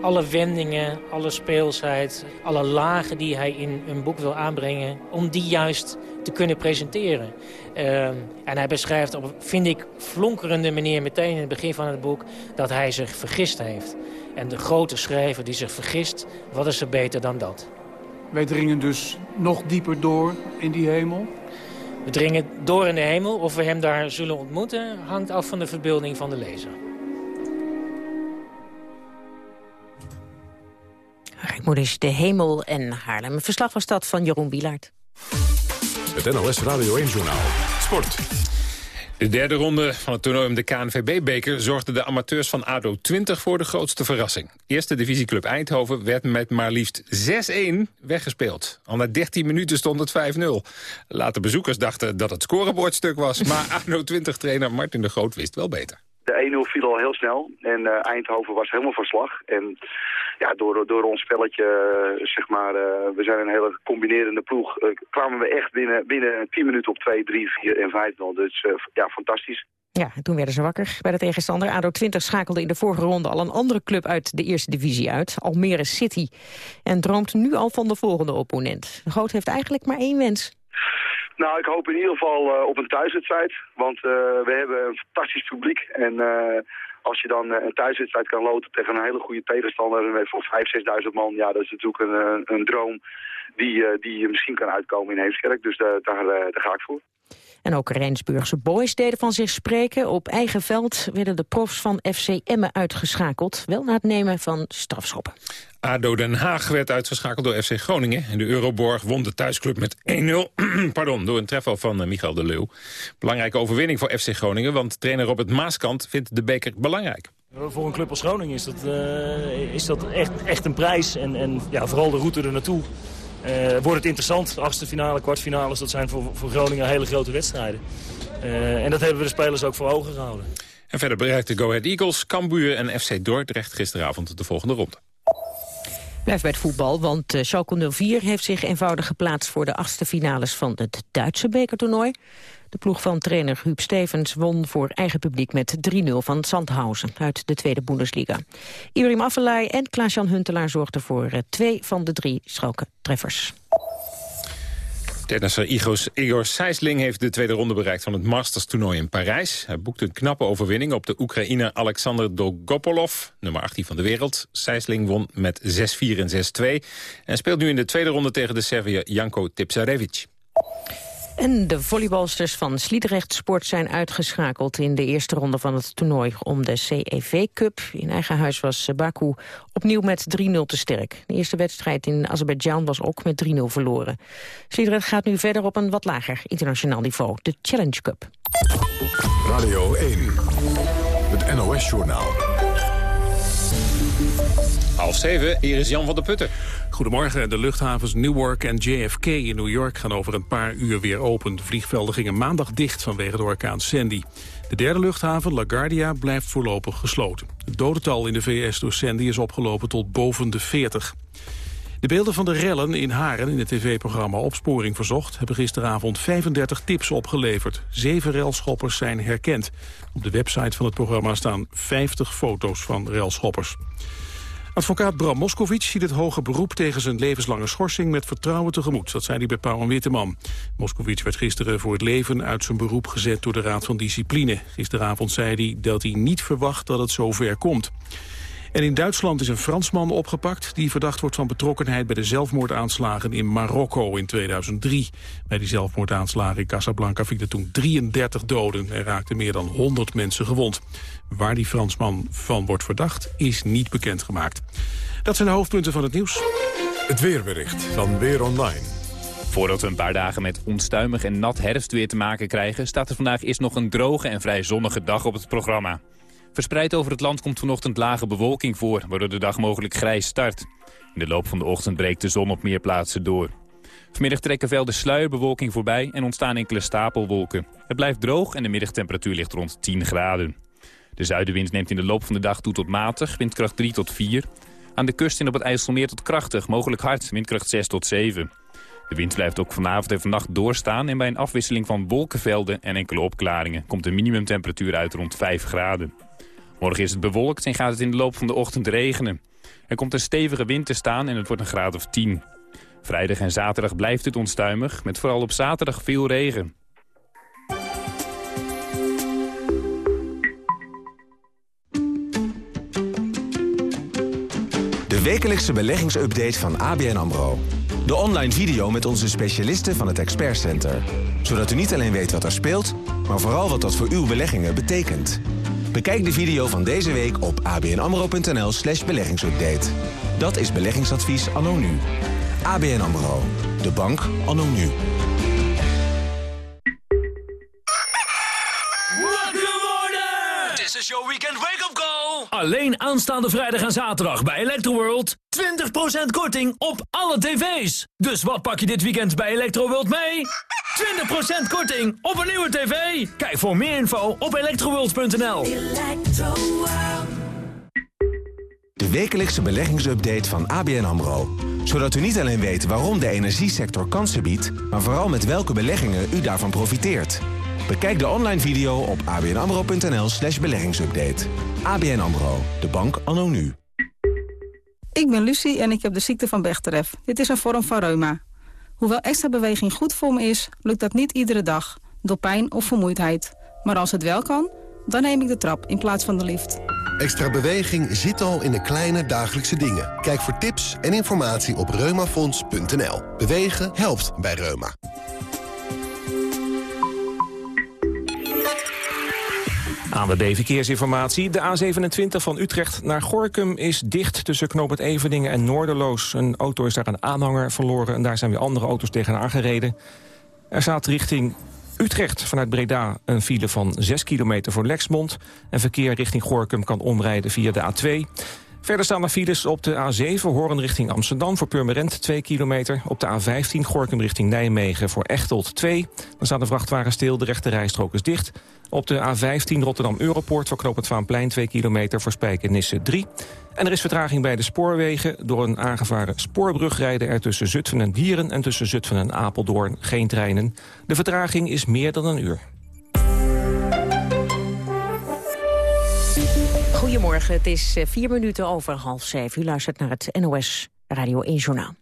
alle wendingen, alle speelsheid, alle lagen die hij in een boek wil aanbrengen, om die juist te kunnen presenteren. Uh, en hij beschrijft op, vind ik, flonkerende manier meteen in het begin van het boek dat hij zich vergist heeft. En de grote schrijver die zich vergist, wat is er beter dan dat? Wij dringen dus nog dieper door in die hemel? We dringen door in de hemel. Of we hem daar zullen ontmoeten, hangt af van de verbeelding van de lezer. Moeders de Hemel en Haarlem. Een verslag was dat van Jeroen Wielaert. Het NOS Radio 1-journaal. Sport. De derde ronde van het toernooi om de KNVB-beker... zorgde de amateurs van ADO 20 voor de grootste verrassing. Eerste divisieclub Eindhoven werd met maar liefst 6-1 weggespeeld. Al na 13 minuten stond het 5-0. Later bezoekers dachten dat het scorebord was... maar (laughs) ADO 20-trainer Martin de Groot wist wel beter. De 1-0 viel al heel snel en uh, Eindhoven was helemaal van slag. En ja, door, door ons spelletje, uh, zeg maar, uh, we zijn een hele combinerende ploeg, kwamen we echt binnen, binnen 10 minuten op 2, 3, 4 en 5 0 Dus ja, fantastisch. Ja, toen werden ze wakker bij de tegenstander. ADO 20 schakelde in de vorige ronde al een andere club uit de eerste divisie uit. Almere City. En droomt nu al van de volgende opponent. De Groot heeft eigenlijk maar één wens. Nou, ik hoop in ieder geval uh, op een thuiswedstrijd. Want uh, we hebben een fantastisch publiek. En uh, als je dan een thuiswedstrijd kan loten tegen een hele goede tegenstander... voor 5.000, 6.000 man, ja, dat is natuurlijk een, een droom die, die misschien kan uitkomen in Heemskerk. Dus daar, daar ga ik voor. En ook Rijnsburgse boys deden van zich spreken. Op eigen veld werden de profs van FC Emmen uitgeschakeld. Wel na het nemen van strafschoppen. ADO Den Haag werd uitgeschakeld door FC Groningen. En de Euroborg won de thuisclub met 1-0 (clears throat) pardon, door een treffer van uh, Michael de Leeuw. Belangrijke overwinning voor FC Groningen, want trainer Robert Maaskant vindt de beker belangrijk. Voor een club als Groningen is dat, uh, is dat echt, echt een prijs. En, en ja, vooral de route er naartoe. Uh, wordt het interessant. Achtste finale, kwartfinales, dat zijn voor, voor Groningen hele grote wedstrijden. Uh, en dat hebben we de spelers ook voor ogen gehouden. En verder bereikten Go Ahead Eagles, Cambuur en FC Dordrecht gisteravond de volgende ronde. Blijf bij het voetbal, want uh, Schalke 04 heeft zich eenvoudig geplaatst... voor de achtste finales van het Duitse bekertoernooi. De ploeg van trainer Huub Stevens won voor eigen publiek met 3-0 van Sandhausen uit de Tweede Bundesliga. Ibrahim Afellay en Klaas-Jan Huntelaar zorgden voor uh, twee van de drie Schalke-treffers. Tennisser Igor Sijsling heeft de tweede ronde bereikt van het Masters-toernooi in Parijs. Hij boekte een knappe overwinning op de Oekraïner Alexander Dolgopolov, nummer 18 van de wereld. Sijsling won met 6-4 en 6-2 en speelt nu in de tweede ronde tegen de Serviër Janko Tipsarevic. En de volleybalsters van Sliedrecht Sport zijn uitgeschakeld in de eerste ronde van het toernooi om de CEV Cup. In eigen huis was Baku opnieuw met 3-0 te sterk. De eerste wedstrijd in Azerbeidzjan was ook met 3-0 verloren. Sliedrecht gaat nu verder op een wat lager internationaal niveau, de Challenge Cup. Radio 1, het NOS-journaal. Half zeven, hier is Jan van der Putten. Goedemorgen. De luchthavens Newark en JFK in New York gaan over een paar uur weer open. De vliegvelden gingen maandag dicht vanwege de orkaan Sandy. De derde luchthaven, LaGuardia, blijft voorlopig gesloten. Het dodental in de VS door Sandy is opgelopen tot boven de 40. De beelden van de rellen in Haren in het tv-programma Opsporing Verzocht... hebben gisteravond 35 tips opgeleverd. Zeven relschoppers zijn herkend. Op de website van het programma staan 50 foto's van relschoppers. Advocaat Bram Moskovic ziet het hoge beroep tegen zijn levenslange schorsing met vertrouwen tegemoet. Dat zei hij bij Pauw en Witteman. Moskovic werd gisteren voor het leven uit zijn beroep gezet door de Raad van Discipline. Gisteravond zei hij dat hij niet verwacht dat het zover komt. En in Duitsland is een Fransman opgepakt... die verdacht wordt van betrokkenheid bij de zelfmoordaanslagen in Marokko in 2003. Bij die zelfmoordaanslagen in Casablanca vielen toen 33 doden... en raakten meer dan 100 mensen gewond. Waar die Fransman van wordt verdacht is niet bekendgemaakt. Dat zijn de hoofdpunten van het nieuws. Het weerbericht van Weer Online. Voordat we een paar dagen met onstuimig en nat herfstweer te maken krijgen... staat er vandaag eerst nog een droge en vrij zonnige dag op het programma. Verspreid over het land komt vanochtend lage bewolking voor... waardoor de dag mogelijk grijs start. In de loop van de ochtend breekt de zon op meer plaatsen door. Vanmiddag trekken velden sluierbewolking voorbij en ontstaan enkele stapelwolken. Het blijft droog en de middagtemperatuur ligt rond 10 graden. De zuidenwind neemt in de loop van de dag toe tot matig, windkracht 3 tot 4. Aan de kust en op het IJsselmeer tot krachtig, mogelijk hard, windkracht 6 tot 7. De wind blijft ook vanavond en vannacht doorstaan... en bij een afwisseling van wolkenvelden en enkele opklaringen... komt de minimumtemperatuur uit rond 5 graden. Morgen is het bewolkt en gaat het in de loop van de ochtend regenen. Er komt een stevige wind te staan en het wordt een graad of 10. Vrijdag en zaterdag blijft het onstuimig, met vooral op zaterdag veel regen. De wekelijkse beleggingsupdate van ABN AMRO. De online video met onze specialisten van het Expert Center. Zodat u niet alleen weet wat er speelt, maar vooral wat dat voor uw beleggingen betekent. Bekijk de video van deze week op abnamro.nl slash beleggingsupdate. Dat is beleggingsadvies anno nu. ABN AMRO. De bank anno nu. Alleen aanstaande vrijdag en zaterdag bij Electroworld. 20% korting op alle tv's. Dus wat pak je dit weekend bij Electroworld mee? 20% korting op een nieuwe tv. Kijk voor meer info op electroworld.nl. De wekelijkse beleggingsupdate van ABN AMRO. Zodat u niet alleen weet waarom de energiesector kansen biedt... maar vooral met welke beleggingen u daarvan profiteert. Bekijk de online video op abnamro.nl slash beleggingsupdate. ABN AMRO, de bank anno nu. Ik ben Lucie en ik heb de ziekte van Bechterew. Dit is een vorm van reuma. Hoewel extra beweging goed voor me is, lukt dat niet iedere dag. Door pijn of vermoeidheid. Maar als het wel kan, dan neem ik de trap in plaats van de lift. Extra beweging zit al in de kleine dagelijkse dingen. Kijk voor tips en informatie op reumafonds.nl. Bewegen helpt bij reuma. Aan de B-verkeersinformatie. De A27 van Utrecht naar Gorkum is dicht tussen Knoop Eveningen en Noorderloos. Een auto is daar een aanhanger verloren en daar zijn weer andere auto's tegenaan gereden. Er staat richting Utrecht vanuit Breda een file van 6 kilometer voor Lexmond. En verkeer richting Gorkum kan omrijden via de A2. Verder staan er files op de A7 Horen richting Amsterdam voor Purmerend 2 kilometer. Op de A15 Gorkum richting Nijmegen voor Echteld 2. Dan staat de vrachtwagen stil, de rechte rijstrook is dicht. Op de A15 Rotterdam-Europoort voor Knoop het Vaanplein 2 kilometer voor Spijkenisse 3. En er is vertraging bij de spoorwegen. Door een aangevaren spoorbrug rijden er tussen Zutphen en Dieren... en tussen Zutphen en Apeldoorn geen treinen. De vertraging is meer dan een uur. Goedemorgen, het is eh, vier minuten over half zeven. U luistert naar het NOS Radio 1 Journaal.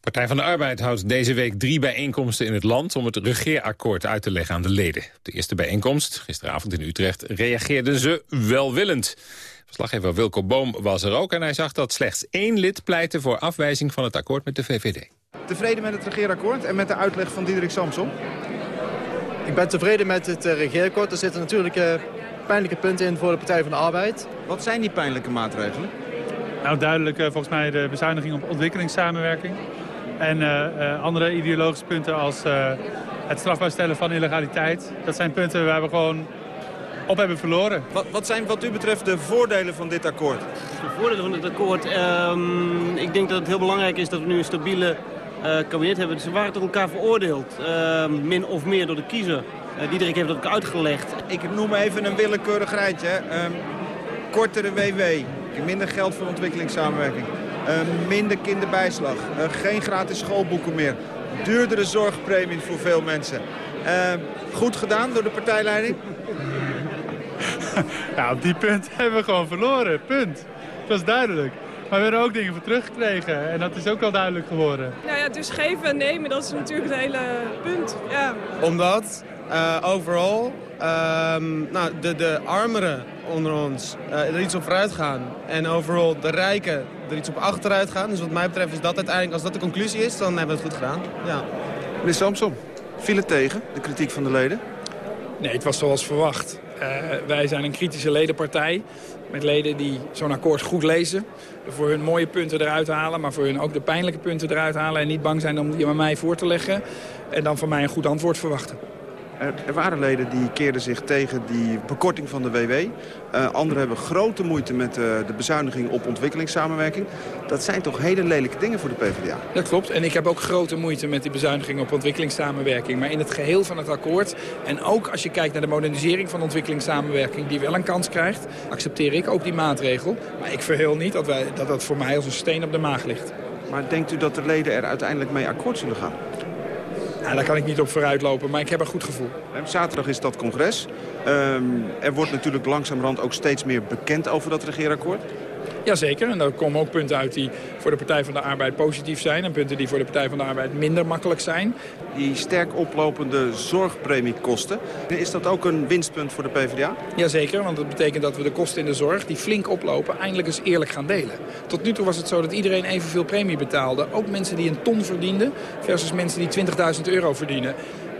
Partij van de Arbeid houdt deze week drie bijeenkomsten in het land... om het regeerakkoord uit te leggen aan de leden. Op de eerste bijeenkomst, gisteravond in Utrecht, reageerden ze welwillend. Verslaggever Wilco Boom was er ook en hij zag dat slechts één lid pleitte... voor afwijzing van het akkoord met de VVD. Tevreden met het regeerakkoord en met de uitleg van Diederik Samson? Ik ben tevreden met het uh, regeerakkoord. Er zitten natuurlijk uh, pijnlijke punten in voor de Partij van de Arbeid. Wat zijn die pijnlijke maatregelen? Nou, duidelijk uh, volgens mij de bezuiniging op ontwikkelingssamenwerking. En andere ideologische punten als het strafbaar stellen van illegaliteit. Dat zijn punten waar we gewoon op hebben verloren. Wat, wat, zijn wat u betreft de voordelen van dit akkoord? De voordelen van dit akkoord? Um, ik denk dat het heel belangrijk is dat we nu een stabiele uh, kabinet hebben. Ze waren tot elkaar veroordeeld, uh, min of meer door de kiezer. Uh, Diederik heeft dat ook uitgelegd. Ik noem even een willekeurig rijtje. Um, kortere WW, minder geld voor ontwikkelingssamenwerking. minder kinderbijslag, geen gratis schoolboeken meer. Duurdere zorgpremie voor veel mensen. goed gedaan door de partijleiding? (laughs) nou, op die punt (laughs) hebben we gewoon verloren. Punt. Dat is duidelijk. Maar we hebben er ook dingen voor teruggekregen. En dat is ook al duidelijk geworden. Nou ja, dus geven en nemen, dat is natuurlijk het hele punt. Ja. Omdat overal um, nou, de, de armeren onder ons uh, er iets op vooruit gaan. En overal de rijken er iets op achteruit gaan. Dus wat mij betreft is dat uiteindelijk, als dat de conclusie is, dan hebben we het goed gedaan. Ja. Meneer Samson, viel het tegen, de kritiek van de leden? Nee, het was zoals verwacht. Uh, wij zijn een kritische ledenpartij met leden die zo'n akkoord goed lezen. Voor hun mooie punten eruit halen, maar voor hun ook de pijnlijke punten eruit halen. En niet bang zijn om die aan mij voor te leggen. En dan van mij een goed antwoord verwachten. Er waren leden die keerden zich tegen die bekorting van de WW. Uh, anderen hebben grote moeite met uh, de bezuiniging op ontwikkelingssamenwerking. Dat zijn toch hele lelijke dingen voor de PvdA? Dat klopt. En ik heb ook grote moeite met die bezuiniging op ontwikkelingssamenwerking. Maar in het geheel van het akkoord, en ook als je kijkt naar de modernisering van ontwikkelingssamenwerking... die wel een kans krijgt, accepteer ik ook die maatregel. Maar ik verheel niet dat, wij, dat dat voor mij als een steen op de maag ligt. Maar denkt u dat de leden er uiteindelijk mee akkoord zullen gaan? Nou, daar kan ik niet op vooruitlopen, maar ik heb een goed gevoel. Zaterdag is dat congres. Um, er wordt natuurlijk langzamerhand ook steeds meer bekend over dat regeerakkoord. Jazeker, en daar komen ook punten uit die voor de Partij van de Arbeid positief zijn... en punten die voor de Partij van de Arbeid minder makkelijk zijn. Die sterk oplopende zorgpremiekosten, is dat ook een winstpunt voor de PvdA? Jazeker, want dat betekent dat we de kosten in de zorg, die flink oplopen, eindelijk eens eerlijk gaan delen. Tot nu toe was het zo dat iedereen evenveel premie betaalde. Ook mensen die een ton verdienden versus mensen die 20.000 euro verdienen.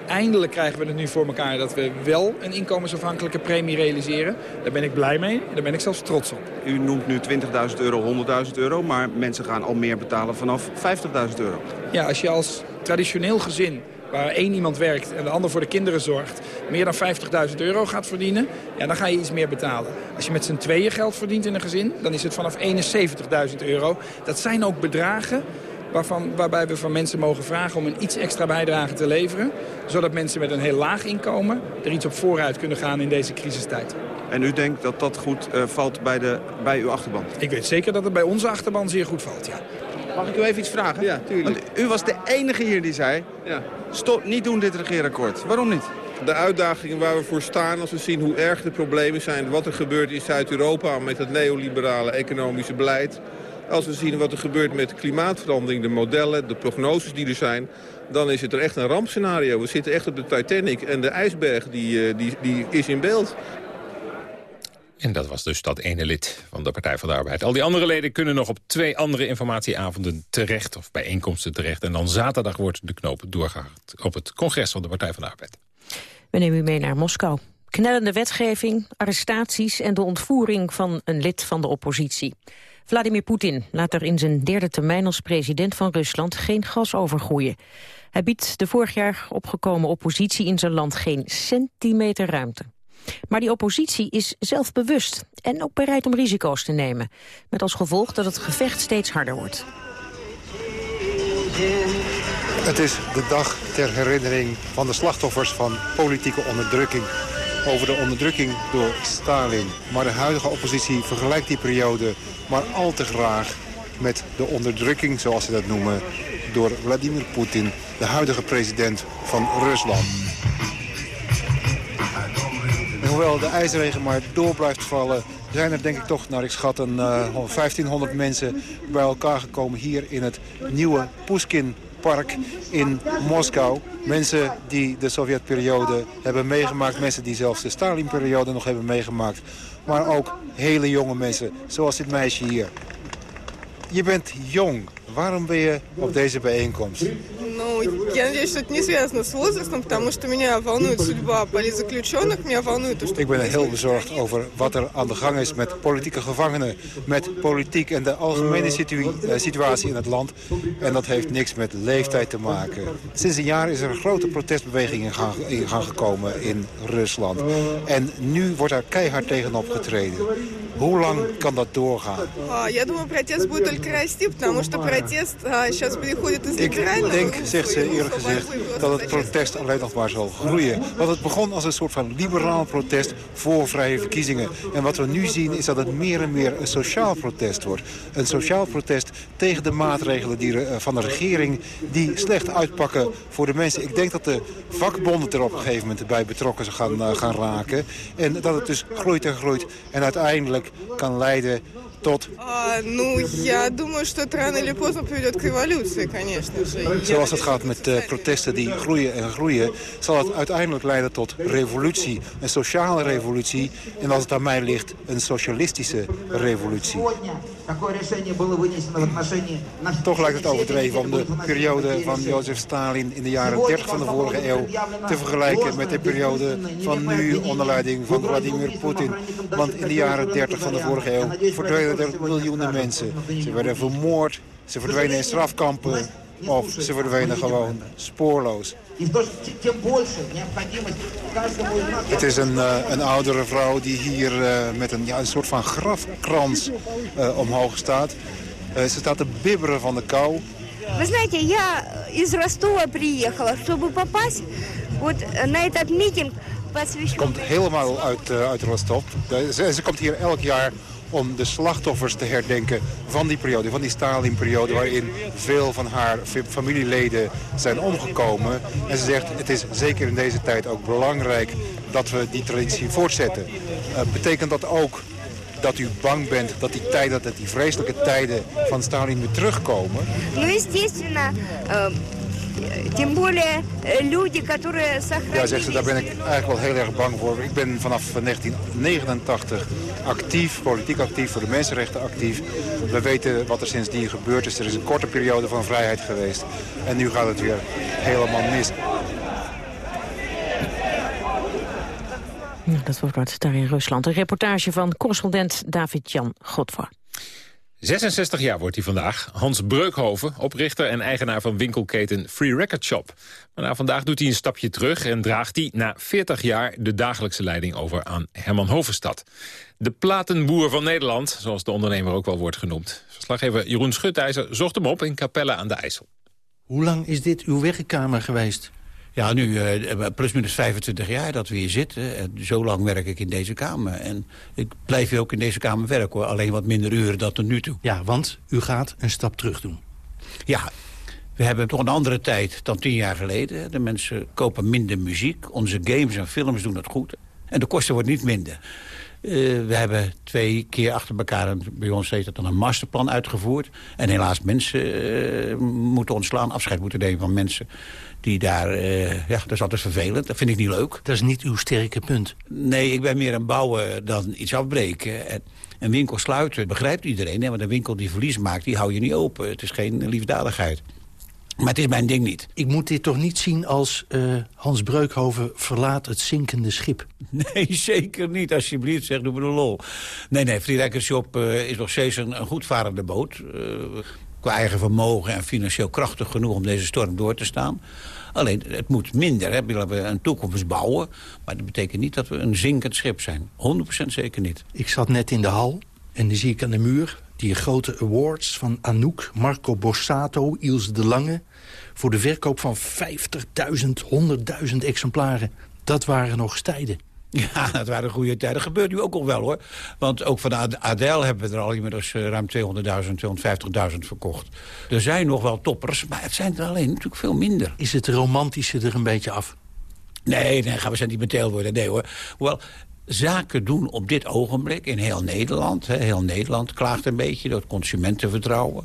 Eindelijk krijgen we het nu voor elkaar dat we wel een inkomensafhankelijke premie realiseren. Daar ben ik blij mee. Daar ben ik zelfs trots op. U noemt nu 20.000 euro, 100.000 euro, maar mensen gaan al meer betalen vanaf 50.000 euro. Ja, als je als traditioneel gezin waar één iemand werkt en de ander voor de kinderen zorgt... meer dan 50.000 euro gaat verdienen, ja, dan ga je iets meer betalen. Als je met z'n tweeën geld verdient in een gezin, dan is het vanaf 71.000 euro. Dat zijn ook bedragen waarvan, waarbij we van mensen mogen vragen om een iets extra bijdrage te leveren. Zodat mensen met een heel laag inkomen er iets op vooruit kunnen gaan in deze crisistijd. En u denkt dat dat goed uh, valt bij, de, bij uw achterban? Ik weet zeker dat het bij onze achterban zeer goed valt, ja. Mag ik u even iets vragen? Ja, tuurlijk. Want u was de enige hier die zei, ja. stop, niet doen dit regeerakkoord. Waarom niet? De uitdagingen waar we voor staan, als we zien hoe erg de problemen zijn... wat er gebeurt in Zuid-Europa met het neoliberale economische beleid... als we zien wat er gebeurt met klimaatverandering, de modellen, de prognoses die er zijn... dan is het er echt een rampscenario. We zitten echt op de Titanic en de ijsberg die, eh, die, die is in beeld. En dat was dus dat ene lid van de Partij van de Arbeid. Al die andere leden kunnen nog op twee andere informatieavonden terecht... of bijeenkomsten terecht. En dan zaterdag wordt de knoop doorgehakt op het congres van de Partij van de Arbeid. We nemen u mee naar Moskou. Knellende wetgeving, arrestaties en de ontvoering van een lid van de oppositie. Vladimir Poetin laat er in zijn derde termijn als president van Rusland geen gas overgroeien. Hij biedt de vorig jaar opgekomen oppositie in zijn land geen centimeter ruimte. Maar die oppositie is zelfbewust en ook bereid om risico's te nemen. Met als gevolg dat het gevecht steeds harder wordt. Het is de dag ter herinnering van de slachtoffers van politieke onderdrukking. Over de onderdrukking door Stalin. Maar de huidige oppositie vergelijkt die periode maar al te graag met de onderdrukking, zoals ze dat noemen, door Vladimir Poetin, de huidige president van Rusland hoewel de ijsregen maar door blijft vallen... zijn er denk ik toch, naar ik schat, een uh, 1500 mensen bij elkaar gekomen... hier in het nieuwe Pushkin-park in Moskou. Mensen die de Sovjetperiode hebben meegemaakt. Mensen die zelfs de Stalin-periode nog hebben meegemaakt. Maar ook hele jonge mensen, zoals dit meisje hier. Je bent jong. Waarom ben je op deze bijeenkomst? Ну, я надеюсь, что это не связано с возрастом, потому что меня волнует судьба политзаключенных, меня волнует то, что... Ik ben heel bezorgd over wat er aan de gang is met politieke gevangenen, met politiek en de algemene situ eh, situatie in het land. En dat heeft niks met leeftijd te maken. Sinds een jaar is er een grote protestbeweging in gang, in gang gekomen in Rusland. En nu wordt daar keihard tegen opgetreden. Hoe lang kan dat doorgaan? Я думаю, протест будет только расти, потому что протест сейчас переходит из либерального... Ik denk, zegt ze eerlijk gezegd, dat het protest alleen nog maar zal groeien. Want het begon als een soort van liberaal protest voor vrije verkiezingen. En wat we nu zien is dat het meer en meer een sociaal protest wordt. Een sociaal protest tegen de maatregelen die, van de regering die slecht uitpakken voor de mensen. Ik denk dat de vakbonden er op een gegeven moment bij betrokken gaan, gaan raken. En dat het dus groeit en groeit en uiteindelijk kan leiden tot... Zoals het gaat met uh, protesten die groeien en groeien... zal het uiteindelijk leiden tot revolutie. Een sociale revolutie. En als het aan mij ligt, een socialistische revolutie. Toch lijkt het overdreven om de periode van Jozef Stalin... in de jaren 30 van de vorige eeuw te vergelijken met de periode van nu... onder leiding van Vladimir Poetin. Want in de jaren 30 van de vorige eeuw verdwenen er miljoenen mensen. Ze werden vermoord, ze verdwenen in strafkampen of ze verdwenen gewoon spoorloos. Het is een, uh, een oudere vrouw die hier uh, met een, ja, een soort van grafkrans uh, omhoog staat. ze staat te bibberen van de kou. Вы знаете, я из Ростова приехала, чтобы попасть вот на этот митинг. Ze komt helemaal uit, uit Rostov. Ze, ze komt hier elk jaar om de slachtoffers te herdenken van die periode, van die Stalin-periode... waarin veel van haar familieleden zijn omgekomen. En ze zegt, het is zeker in deze tijd ook belangrijk dat we die traditie voortzetten. Uh, betekent dat ook dat u bang bent dat die, tijden, dat die vreselijke tijden van Stalin weer terugkomen? Ну, естественно, ja, zegt ze, daar ben ik eigenlijk wel heel erg bang voor. Ik ben vanaf eh, 1989 actief, politiek actief, voor de mensenrechten actief. We weten wat er sindsdien gebeurd is. Er is een korte periode van vrijheid geweest. En nu gaat het weer helemaal mis. Dat wordt wat daar in Rusland. Een reportage van correspondent David-Jan Godvoor. 66 jaar wordt hij vandaag. Hans Breukhoven, oprichter en eigenaar van winkelketen Free Record Shop. Maar vandaag doet hij een stapje terug en draagt hij na 40 jaar de dagelijkse leiding over aan Herman Hovenstad. De platenboer van Nederland, zoals de ondernemer ook wel wordt genoemd. Verslaggever Jeroen Schutijzer zocht hem op in Capelle aan de IJssel. Hoe lang is dit uw werkkamer geweest? Ja, nu uh, plus minus 25 jaar dat we hier zitten. En zo lang werk ik in deze kamer. En ik blijf hier ook in deze kamer werken, hoor. Alleen wat minder uren dan tot nu toe. Ja, want u gaat een stap terug doen. Ja, we hebben toch een andere tijd dan tien jaar geleden. De mensen kopen minder muziek. Onze games en films doen het goed. En de kosten worden niet minder. Uh, we hebben twee keer achter elkaar, bij ons heet dat dan een masterplan uitgevoerd. En helaas mensen uh, moeten ontslaan, afscheid moeten nemen van mensen die daar, uh, ja, dat is altijd vervelend. Dat vind ik niet leuk. Dat is niet uw sterke punt. Nee, ik ben meer een bouwen dan iets afbreken. En een winkel sluiten begrijpt iedereen. Hè? Want een winkel die verlies maakt, die hou je niet open. Het is geen liefdadigheid. Maar het is mijn ding niet. Ik moet dit toch niet zien als uh, Hans Breukhoven verlaat het zinkende schip? Nee, zeker niet. Alsjeblieft, zeg, doe me de lol. Nee, nee, Shop uh, is nog steeds een, een goedvarende boot. Uh, qua eigen vermogen en financieel krachtig genoeg om deze storm door te staan. Alleen, het moet minder. Hè. We willen een toekomst bouwen. Maar dat betekent niet dat we een zinkend schip zijn. 100% zeker niet. Ik zat net in de hal en dan zie ik aan de muur... die grote awards van Anouk, Marco Borsato, Ilse de Lange... voor de verkoop van 50.000, 100.000 exemplaren. Dat waren nog tijden. Ja, dat waren goede tijden. Dat gebeurt nu ook al wel, hoor. Want ook van Adele hebben we er al inmiddels ruim 200.000, 250.000 verkocht. Er zijn nog wel toppers, maar het zijn er alleen natuurlijk veel minder. Is het romantische er een beetje af? Nee, nee, gaan we sentimenteel worden. Nee, hoor. Hoewel, zaken doen op dit ogenblik in heel Nederland. Hè, heel Nederland klaagt een beetje door het consumentenvertrouwen.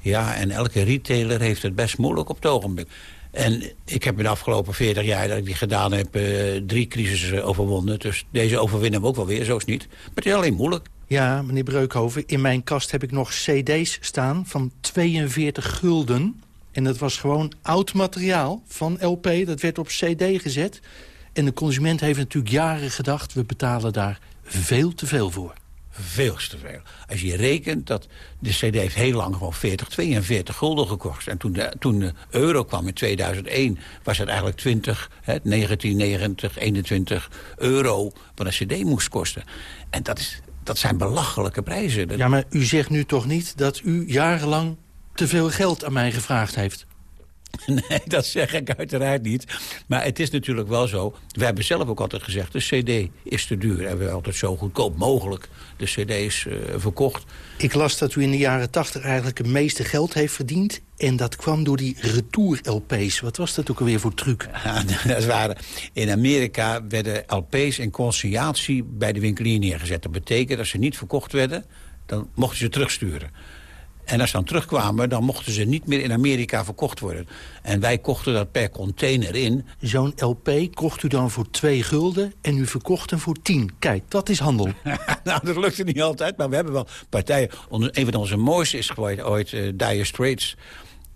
Ja, en elke retailer heeft het best moeilijk op het ogenblik. En ik heb in de afgelopen 40 jaar dat ik die gedaan heb... Uh, drie crisissen overwonnen. Dus deze overwinnen we ook wel weer, zo is niet. Maar het is alleen moeilijk. Ja, meneer Breukhoven, in mijn kast heb ik nog cd's staan van 42 gulden. En dat was gewoon oud materiaal van LP. Dat werd op cd gezet. En de consument heeft natuurlijk jaren gedacht... we betalen daar veel te veel voor veel te veel. Als je rekent dat de cd heeft heel lang gewoon 40, 42 gulden gekost. En toen de, toen de euro kwam in 2001 was het eigenlijk 20, hè, 1990, 21 euro wat een cd moest kosten. En dat, is, dat zijn belachelijke prijzen. Ja, maar u zegt nu toch niet dat u jarenlang te veel geld aan mij gevraagd heeft? (laughs) Nee, dat zeg ik uiteraard niet. Maar het is natuurlijk wel zo. We hebben zelf ook altijd gezegd, de cd is te duur. En we hebben altijd zo goedkoop mogelijk de cd's uh, verkocht. Ik las dat u in de jaren tachtig eigenlijk het meeste geld heeft verdiend. En dat kwam door die retour-LP's. Wat was dat ook alweer voor truc? (laughs) Ja, dat waren, in Amerika werden LP's in consignatie bij de winkelier neergezet. Dat betekent dat ze niet verkocht werden, dan mochten ze terugsturen. En als ze dan terugkwamen, dan mochten ze niet meer in Amerika verkocht worden. En wij kochten dat per container in. Zo'n LP kocht u dan voor twee gulden en u verkocht hem voor tien. Kijk, dat is handel. (laughs) nou, dat lukte niet altijd, maar we hebben wel partijen. Een van onze mooiste is geworden ooit uh, Dire Straits.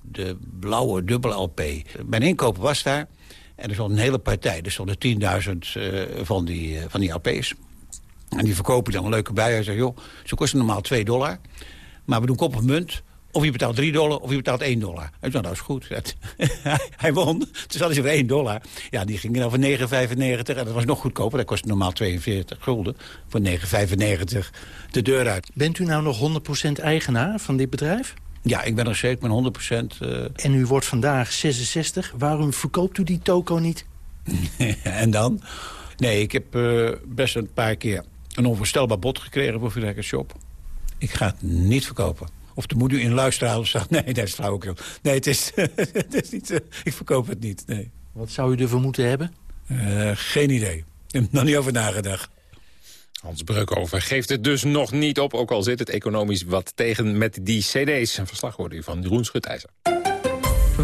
De blauwe dubbel LP. Mijn inkoop was daar. En er stond een hele partij. Er stonden 10.000 uh, van, die, uh, van die LP's. En die verkopen dan een leuke bij. Hij zegt, joh, ze kosten normaal 2 dollar. Maar we doen kop of munt. Of je betaalt 3 dollar, of je betaalt 1 dollar. En nou, dat is goed. (laughs) hij won. Dus dat is weer 1 dollar. Ja, die ging dan voor 9,95. En dat was nog goedkoper. Dat kostte normaal 42 gulden. Voor 9,95 de deur uit. Bent u nou nog 100% eigenaar van dit bedrijf? Ja, ik ben er zeker met 100%. Uh... En u wordt vandaag 66. Waarom verkoopt u die toko niet? (laughs) en dan? Nee, ik heb uh, best een paar keer een onvoorstelbaar bod gekregen voor Verdekker Shop. Ik ga het niet verkopen. Of de moet u in luisteren of Nee, dat is flauwekul. Nee, het is, (laughs) het is niet, uh, ik verkoop het niet, nee. Wat zou u ervoor moeten hebben? Uh, geen idee. Ik heb er nog niet over nagedacht. Hans Breukover geeft het dus nog niet op... ook al zit het economisch wat tegen met die cd's. Een verslag wordt u van Jeroen Schutijzer.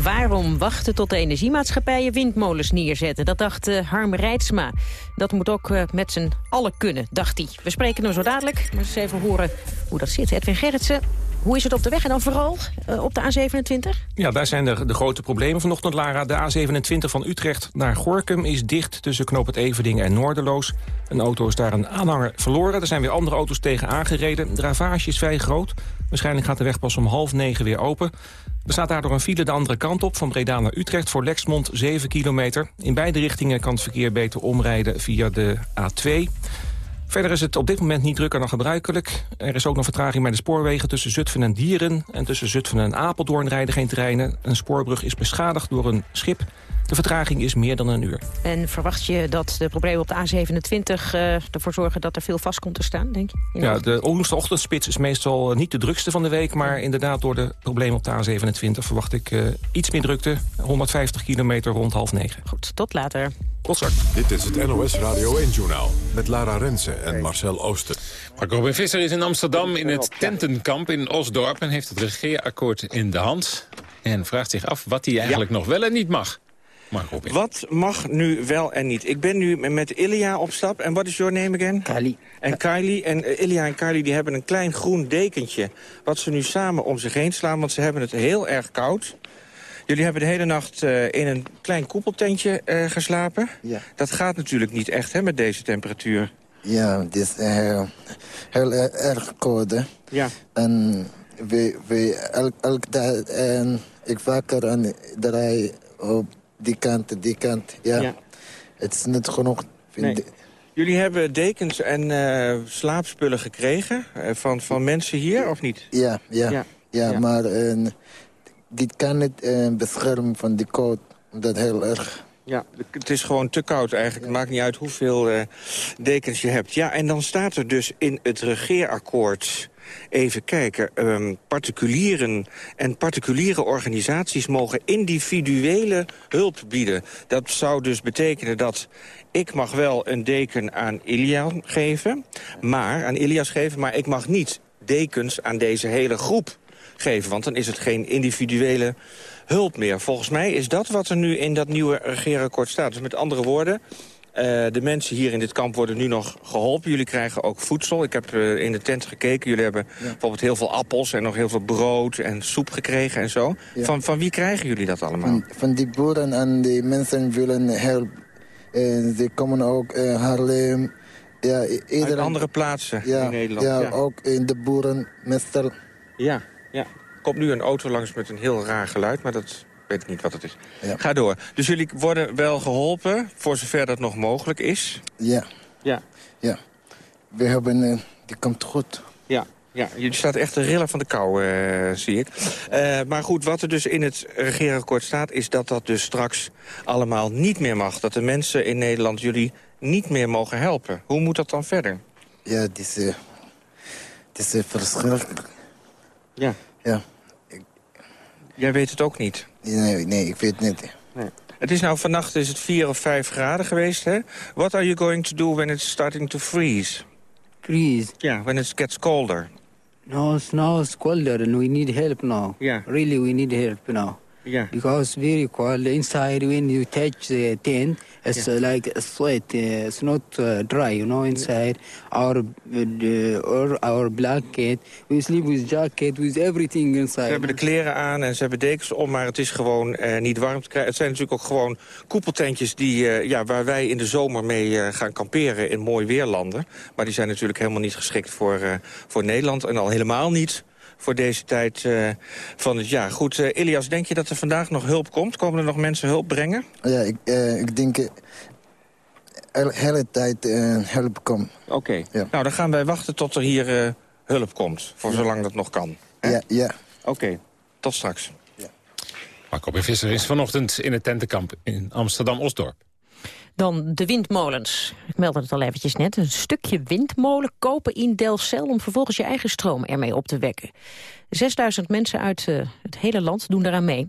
Waarom wachten tot de energiemaatschappijen windmolens neerzetten? Dat dacht uh, Harm Reitsma. Dat moet ook uh, met z'n allen kunnen, dacht hij. We spreken hem zo dadelijk, maar eens even horen hoe dat zit. Edwin Gerritsen, Hoe is het op de weg en dan vooral uh, op de A27? Ja, daar zijn de, de grote problemen vanochtend, Lara. De A27 van Utrecht naar Gorkum is dicht tussen Knoop het Everding en Noorderloos. Een auto is daar een aanhanger verloren. Er zijn weer andere auto's tegen aangereden. De ravage is vrij groot. Waarschijnlijk gaat de weg pas om half negen weer open. Er staat daardoor een file de andere kant op, van Breda naar Utrecht... voor Lexmond 7 kilometer. In beide richtingen kan het verkeer beter omrijden via de A2. Verder is het op dit moment niet drukker dan gebruikelijk. Er is ook nog vertraging bij de spoorwegen tussen Zutphen en Dieren... en tussen Zutphen en Apeldoorn rijden geen treinen. Een spoorbrug is beschadigd door een schip. De vertraging is meer dan een uur. En verwacht je dat de problemen op de A27 uh, ervoor zorgen dat er veel vast komt te staan, denk je? Ja, de ochtendspits is meestal niet de drukste van de week... maar inderdaad door de problemen op de A27 verwacht ik uh, iets meer drukte. 150 kilometer rond half negen. Goed, tot later. Tot straks. Dit is het NOS Radio 1-journaal met Lara Rensen en Marcel Ooster. Mark Robin Visser is in Amsterdam in het tentenkamp in Osdorp... en heeft het regeerakkoord in de hand. En vraagt zich af wat hij eigenlijk nog wel en niet mag. Wat mag nu wel en niet? Ik ben nu met Ilya op stap. En wat is your name again? Kali. En Kylie. En uh, Ilya en Kylie die hebben een klein groen dekentje... wat ze nu samen om zich heen slaan, want ze hebben het heel erg koud. Jullie hebben de hele nacht uh, in een klein koepeltentje uh, geslapen. Ja. Dat gaat natuurlijk niet echt hè, met deze temperatuur. Ja, het is heel, heel erg koud. Hè? Ja. En we, we elk, elk dag... En ik wakker en draai op die kant, die kant. Ja. Ja. Het is niet genoeg. Nee. Jullie hebben dekens en eh, slaapspullen gekregen eh, van, van mensen hier, of niet? Ja, ja, Ja. ja. Ja. maar eh, dit kan niet eh, beschermen van die koud. Dat heel erg. Ja, het is gewoon te koud eigenlijk. Het maakt niet uit hoeveel eh, dekens je hebt. Ja, en dan staat er dus in het regeerakkoord... Even kijken, ehm, particulieren en particuliere organisaties mogen individuele hulp bieden. Dat zou dus betekenen dat ik mag wel een deken aan Ilya geven, maar aan Ilias geven, maar ik mag niet dekens aan deze hele groep geven, want dan is het geen individuele hulp meer. Volgens mij is dat wat er nu in dat nieuwe regeerakkoord staat. Dus met andere woorden, eh, de mensen hier in dit kamp worden nu nog geholpen. Jullie krijgen ook voedsel. Ik heb eh, in de tent gekeken. Jullie hebben bijvoorbeeld heel veel appels en nog heel veel brood en soep gekregen en zo. Ja. Van, van wie krijgen jullie dat allemaal? Van, van die boeren en die mensen willen help. En ze komen ook in Haarlem. Ja, i- Uit iedereen. andere plaatsen ja, in Nederland. Ja, ook in de boeren meestal. Ja, ja. Er komt nu een auto langs met een heel raar geluid, maar dat weet ik niet wat het is. Ga door. Dus jullie worden wel geholpen, voor zover dat nog mogelijk is. Ja. Ja. Ja. We hebben... eh, die komt goed. Ja, ja, jullie staat echt te rillen van de kou, eh, zie ik. Eh, maar goed, wat er dus in het regeerakkoord staat... is dat dat dus straks allemaal niet meer mag. Dat de mensen in Nederland jullie niet meer mogen helpen. Hoe moet dat dan verder? Ja, het is... het is verschrikkelijk. Ja. Ja. Jij weet het ook niet. Nee, nee, ik weet niet. Nee. Het is nou vannacht is het 4 of 5 graden geweest, hè? What are you going to do when it's starting to freeze? Freeze? Yeah, when it gets colder. No, it's now it's colder and we need help now. Yeah. Really, we need help now. Yeah. Because very cold inside when you touch the tent, it's Yeah. like a sweat. Uh, it's not uh, dry, you know, inside. Our uh, or our blanket, we sleep with jacket, with everything inside. Ze hebben de kleren aan en ze hebben dekens om, maar het is gewoon eh, niet warm te krijgen. Het zijn natuurlijk ook gewoon koepeltentjes die, eh, ja, waar wij in de zomer mee eh, gaan kamperen in mooi weerlanden. Maar die zijn natuurlijk helemaal niet geschikt voor, voor Nederland en al helemaal niet voor deze tijd eh, van het jaar. Goed, eh, Ilias, denk je dat er vandaag nog hulp komt? Komen er nog mensen hulp brengen? Ja, ik, eh, ik denk de hele tijd eh, hulp komt. Oké. Nou, dan gaan wij wachten tot er hier eh, hulp komt, voor zolang dat nog kan. Ja, ja. Oké, tot straks. Marco B. Visser is vanochtend in het tentenkamp in Amsterdam-Osdorp. Dan de windmolens. Ik meldde het al eventjes net. Een stukje windmolen kopen in Delfzijl... om vervolgens je eigen stroom ermee op te wekken. 6000 mensen uit eh, het hele land doen daaraan mee.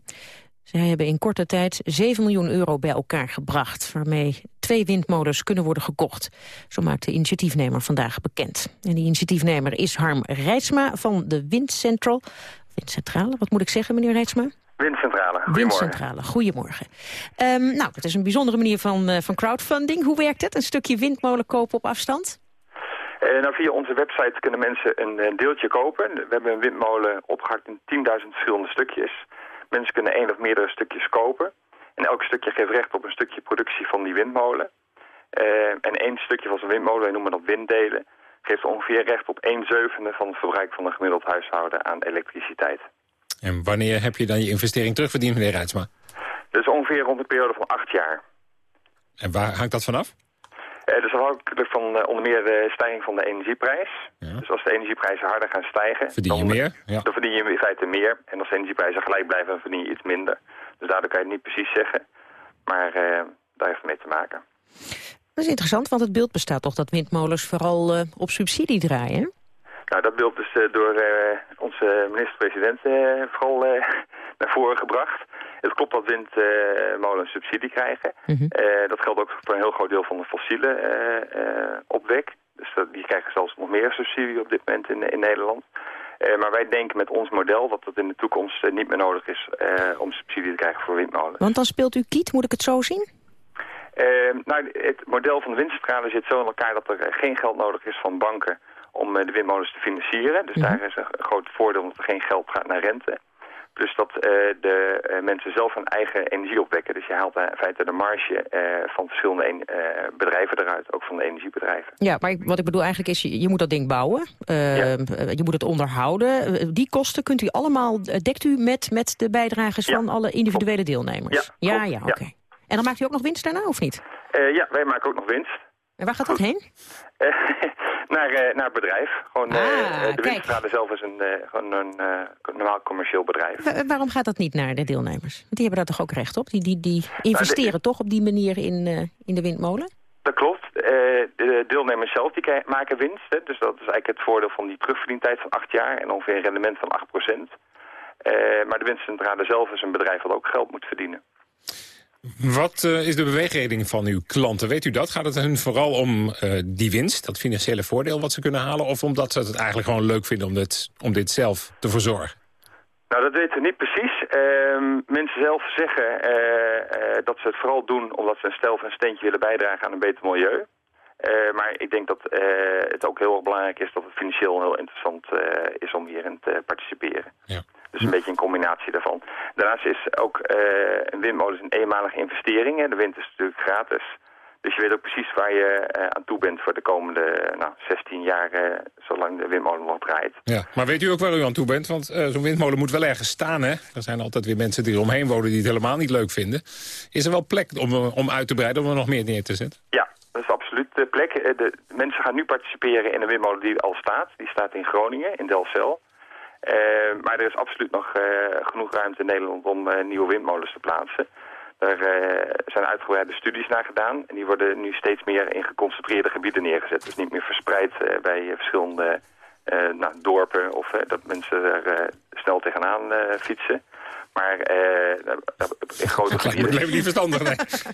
Zij hebben in korte tijd 7 miljoen euro bij elkaar gebracht... waarmee twee windmolens kunnen worden gekocht. Zo maakt de initiatiefnemer vandaag bekend. En die initiatiefnemer is Harm Rijtsma van de Windcentral. Windcentrale, wat moet ik zeggen, meneer Rijtsma? Windcentrale, goedemorgen. Windcentrale, goedemorgen. Ehm, nou, dat is een bijzondere manier van, eh, van crowdfunding. Hoe werkt het? Een stukje windmolen kopen op afstand? Uh, nou, via onze website kunnen mensen een, een, deeltje kopen. We hebben een windmolen opgehakt in 10.000 verschillende stukjes. Mensen kunnen één of meerdere stukjes kopen. En elk stukje geeft recht op een stukje productie van die windmolen. Uh, en één stukje van zo'n windmolen, wij noemen dat winddelen... geeft ongeveer recht op 1 zevende van het verbruik van een gemiddeld huishouden aan elektriciteit. En wanneer heb je dan je investering terugverdiend, meneer Rijtsma? Dus ongeveer rond een periode van acht jaar. En waar hangt dat vanaf? Uh, dus afhankelijk van uh, onder meer de stijging van de energieprijs. Ja. Dus als de energieprijzen harder gaan stijgen... Verdien je dan, meer? Ja. Dan verdien je in feite meer. En als de energieprijzen gelijk blijven, dan verdien je iets minder. Dus daardoor kan je het niet precies zeggen. Maar uh, daar heeft het mee te maken. Dat is interessant, want het beeld bestaat toch dat windmolens vooral op subsidie draaien? Nou, dat beeld is door onze minister-president vooral (laughs) naar voren gebracht. Het klopt dat windmolens subsidie krijgen. Mm -hmm. uh, dat geldt ook voor een heel groot deel van de fossiele opwek. Dus dat, die krijgen zelfs nog meer subsidie op dit moment in, in Nederland. maar wij denken met ons model dat het in de toekomst niet meer nodig is om subsidie te krijgen voor windmolens. Want dan speelt u kiet, moet ik het zo zien? nou, het model van de windcentrale zit zo in elkaar dat er geen geld nodig is van banken om de windmolens te financieren. Dus -hmm. daar is een groot voordeel dat er geen geld gaat naar rente. Plus dat uh, de uh, mensen zelf hun eigen energie opwekken. Dus je haalt in feite de marge van verschillende bedrijven eruit, ook van de energiebedrijven. Ja, maar ik, wat ik bedoel eigenlijk is, je, je moet dat ding bouwen. Ja. Je moet het onderhouden. Die kosten kunt u allemaal, dekt u met, met de bijdrages ja. van alle individuele deelnemers? Ja, ja, ja oké. Okay. En dan maakt u ook nog winst daarna, of niet? ja, wij maken ook nog winst. En waar gaat dat heen? (laughs) naar, uh, naar bedrijf. Gewoon, ah, uh, de windstrade zelf is een, gewoon een normaal commercieel bedrijf. Wa waarom gaat dat niet naar de deelnemers? Want die hebben daar toch ook recht op? Die, die, die investeren nou, de, toch op die manier in, in de windmolen? Dat klopt. de deelnemers zelf die maken winst. Hè? Dus dat is eigenlijk het voordeel van die terugverdientijd van acht jaar. En ongeveer een rendement van 8 procent. maar de windcentrale zelf is een bedrijf dat ook geld moet verdienen. Wat uh, is de beweegreding van uw klanten? Weet u dat? Gaat het hun vooral om uh, die winst, dat financiële voordeel wat ze kunnen halen... of omdat ze het eigenlijk gewoon leuk vinden om dit, om dit zelf te verzorgen? Nou, dat weten we niet precies. Uh, mensen zelf zeggen uh, dat ze het vooral doen omdat ze een stel een steentje willen bijdragen aan een beter milieu. maar ik denk dat het ook heel erg belangrijk is dat het financieel heel interessant is om hierin te participeren. Ja. Dus een beetje een combinatie daarvan. Daarnaast is ook uh, een windmolen een eenmalige investering. Hè. De wind is natuurlijk gratis. Dus je weet ook precies waar je uh, aan toe bent voor de komende nou, 16 jaar, uh, zolang de windmolen nog draait. Ja, maar weet u ook waar u aan toe bent? Want zo'n windmolen moet wel ergens staan, hè? Er zijn altijd weer mensen die eromheen wonen die het helemaal niet leuk vinden. Is er wel plek om, om uit te breiden, om er nog meer neer te zetten? Ja, dat is absoluut de plek. De mensen gaan nu participeren in een windmolen die al staat. Die staat in Groningen, in Delfzijl. Uh, maar er is absoluut nog uh, genoeg ruimte in Nederland om uh, nieuwe windmolens te plaatsen. Daar zijn uitgebreide studies naar gedaan. En die worden nu steeds meer in geconcentreerde gebieden neergezet. Dus niet meer verspreid bij verschillende nou, dorpen of dat mensen er snel tegenaan fietsen. Maar in grote gebieden... Het niet verstandig,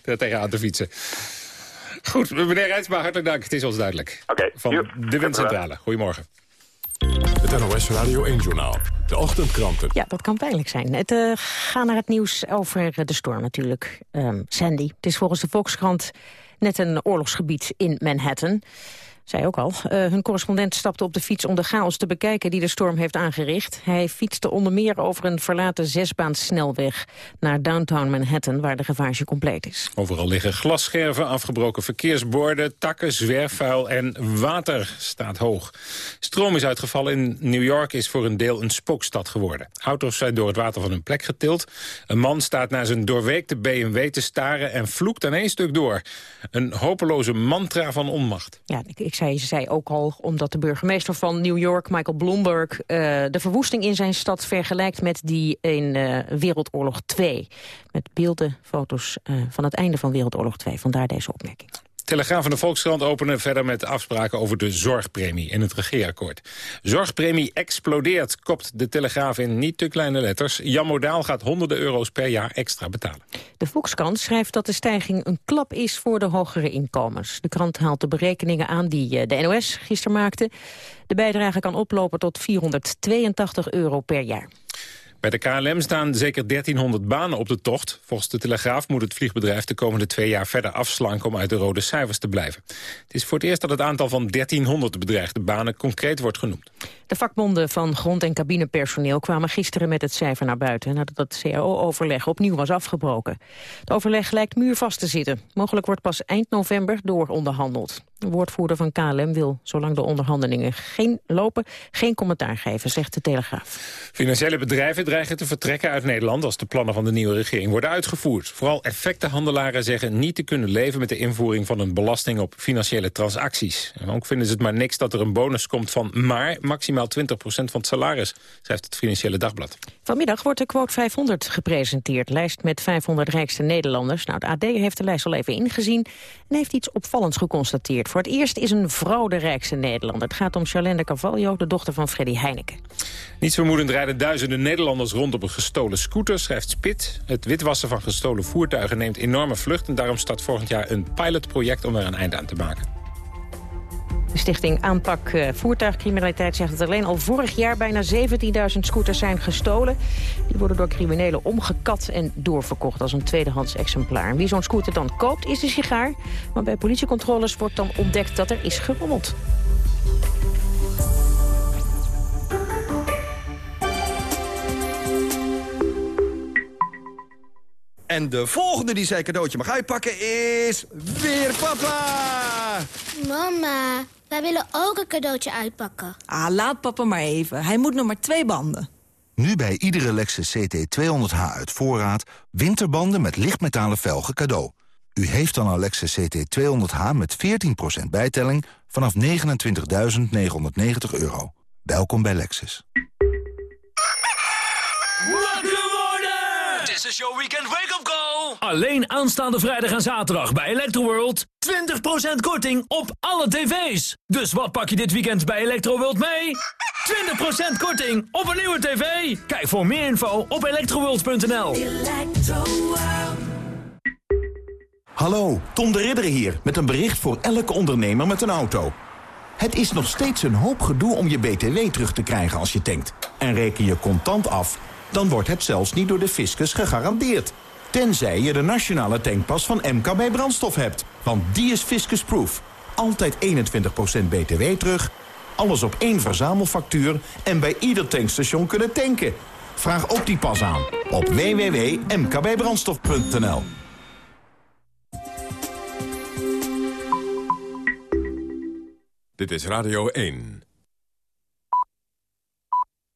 nee, (laughs) tegenaan te fietsen. Goed, meneer Rijtsma, hartelijk dank. Het is ons duidelijk. Okay, Van de Windcentrale. Goedemorgen. Het NOS Radio 1-journaal. De ochtendkranten. Ja, dat kan pijnlijk zijn. Het uh, gaan naar het nieuws over de storm natuurlijk. Um, Sandy. Het is volgens de Volkskrant net een oorlogsgebied in Manhattan zei ook al. Uh, hun correspondent stapte op de fiets om de chaos te bekijken die de storm heeft aangericht. Hij fietste onder meer over een verlaten zesbaansnelweg naar downtown Manhattan, waar de ravage compleet is. Overal liggen glasscherven, afgebroken verkeersborden, takken, zwerfvuil en water staat hoog. Stroom is uitgevallen in New York is voor een deel een spookstad geworden. Auto's zijn door het water van hun plek getild. Een man staat naar zijn doorweekte BMW te staren en vloekt aan één stuk door. Een hopeloze mantra van onmacht. Ja, ik, ik zei, ze zei ook al, omdat de burgemeester van New York, Michael Bloomberg... Uh, de verwoesting in zijn stad vergelijkt met die in uh, Wereldoorlog 2. Met beelden, foto's uh, van het einde van Wereldoorlog 2. Vandaar deze opmerking. Telegraaf van de Volkskrant openen verder met afspraken over de zorgpremie in het regeerakkoord. Zorgpremie explodeert, kopt de Telegraaf in niet te kleine letters. Jan Modaal gaat honderden euro's per jaar extra betalen. De Volkskrant schrijft dat de stijging een klap is voor de hogere inkomens. De krant haalt de berekeningen aan die de NOS gisteren maakte. De bijdrage kan oplopen tot 482 euro per jaar. Bij de KLM staan zeker 1300 banen op de tocht. Volgens de Telegraaf moet het vliegbedrijf de komende twee jaar verder afslanken om uit de rode cijfers te blijven. Het is voor het eerst dat het aantal van 1300 bedreigde banen concreet wordt genoemd. De vakbonden van grond- en cabinepersoneel kwamen gisteren met het cijfer naar buiten... nadat het CAO-overleg opnieuw was afgebroken. Het overleg lijkt muurvast te zitten. Mogelijk wordt pas eind november dooronderhandeld. De woordvoerder van KLM wil, zolang de onderhandelingen geen lopen... geen commentaar geven, zegt de Telegraaf. Financiële bedrijven dreigen te vertrekken uit Nederland... als de plannen van de nieuwe regering worden uitgevoerd. Vooral effectenhandelaren zeggen niet te kunnen leven... met de invoering van een belasting op financiële transacties. En ook vinden ze het maar niks dat er een bonus komt van maar maximaal 20% van het salaris, schrijft het Financiële Dagblad. Vanmiddag wordt de quote 500 gepresenteerd. Lijst met 500 rijkste Nederlanders. Nou, de AD heeft de lijst al even ingezien en heeft iets opvallends geconstateerd. Voor het eerst is een vrouw de rijkste Nederlander. Het gaat om Charlene Carvalho, de dochter van Freddy Heineken. Niets vermoedend rijden duizenden Nederlanders rond op een gestolen scooter, schrijft Spit. Het witwassen van gestolen voertuigen neemt enorme vlucht... en daarom start volgend jaar een pilotproject om er een einde aan te maken. De stichting Aanpak eh, Voertuigcriminaliteit zegt dat alleen al vorig jaar bijna 17.000 scooters zijn gestolen. Die worden door criminelen omgekat en doorverkocht als een tweedehands exemplaar. Wie zo'n scooter dan koopt is de sigaar. Maar bij politiecontroles wordt dan ontdekt dat er is gerommeld. En de volgende die zijn cadeautje mag uitpakken is... weer papa! Mama, wij willen ook een cadeautje uitpakken. Ah, laat papa maar even. Hij moet nog maar twee banden. Nu bij iedere Lexus CT200H uit voorraad... winterbanden met lichtmetalen velgen cadeau. U heeft dan een Lexus CT200H met 14% bijtelling... vanaf 29.990 euro. Welkom bij Lexus. Is your weekend wake-up call. Alleen aanstaande vrijdag en zaterdag bij Electroworld. 20% korting op alle tv's. Dus wat pak je dit weekend bij Electroworld mee? 20% korting op een nieuwe tv. Kijk voor meer info op electroworld.nl. Hallo, Tom de Ridder hier met een bericht voor elke ondernemer met een auto. Het is nog steeds een hoop gedoe om je BTW terug te krijgen als je tankt. En reken je contant af dan wordt het zelfs niet door de fiscus gegarandeerd. Tenzij je de nationale tankpas van MKB Brandstof hebt. Want die is fiscusproof. Altijd 21% btw terug, alles op één verzamelfactuur... en bij ieder tankstation kunnen tanken. Vraag ook die pas aan op www.mkbbrandstof.nl. Dit is Radio 1.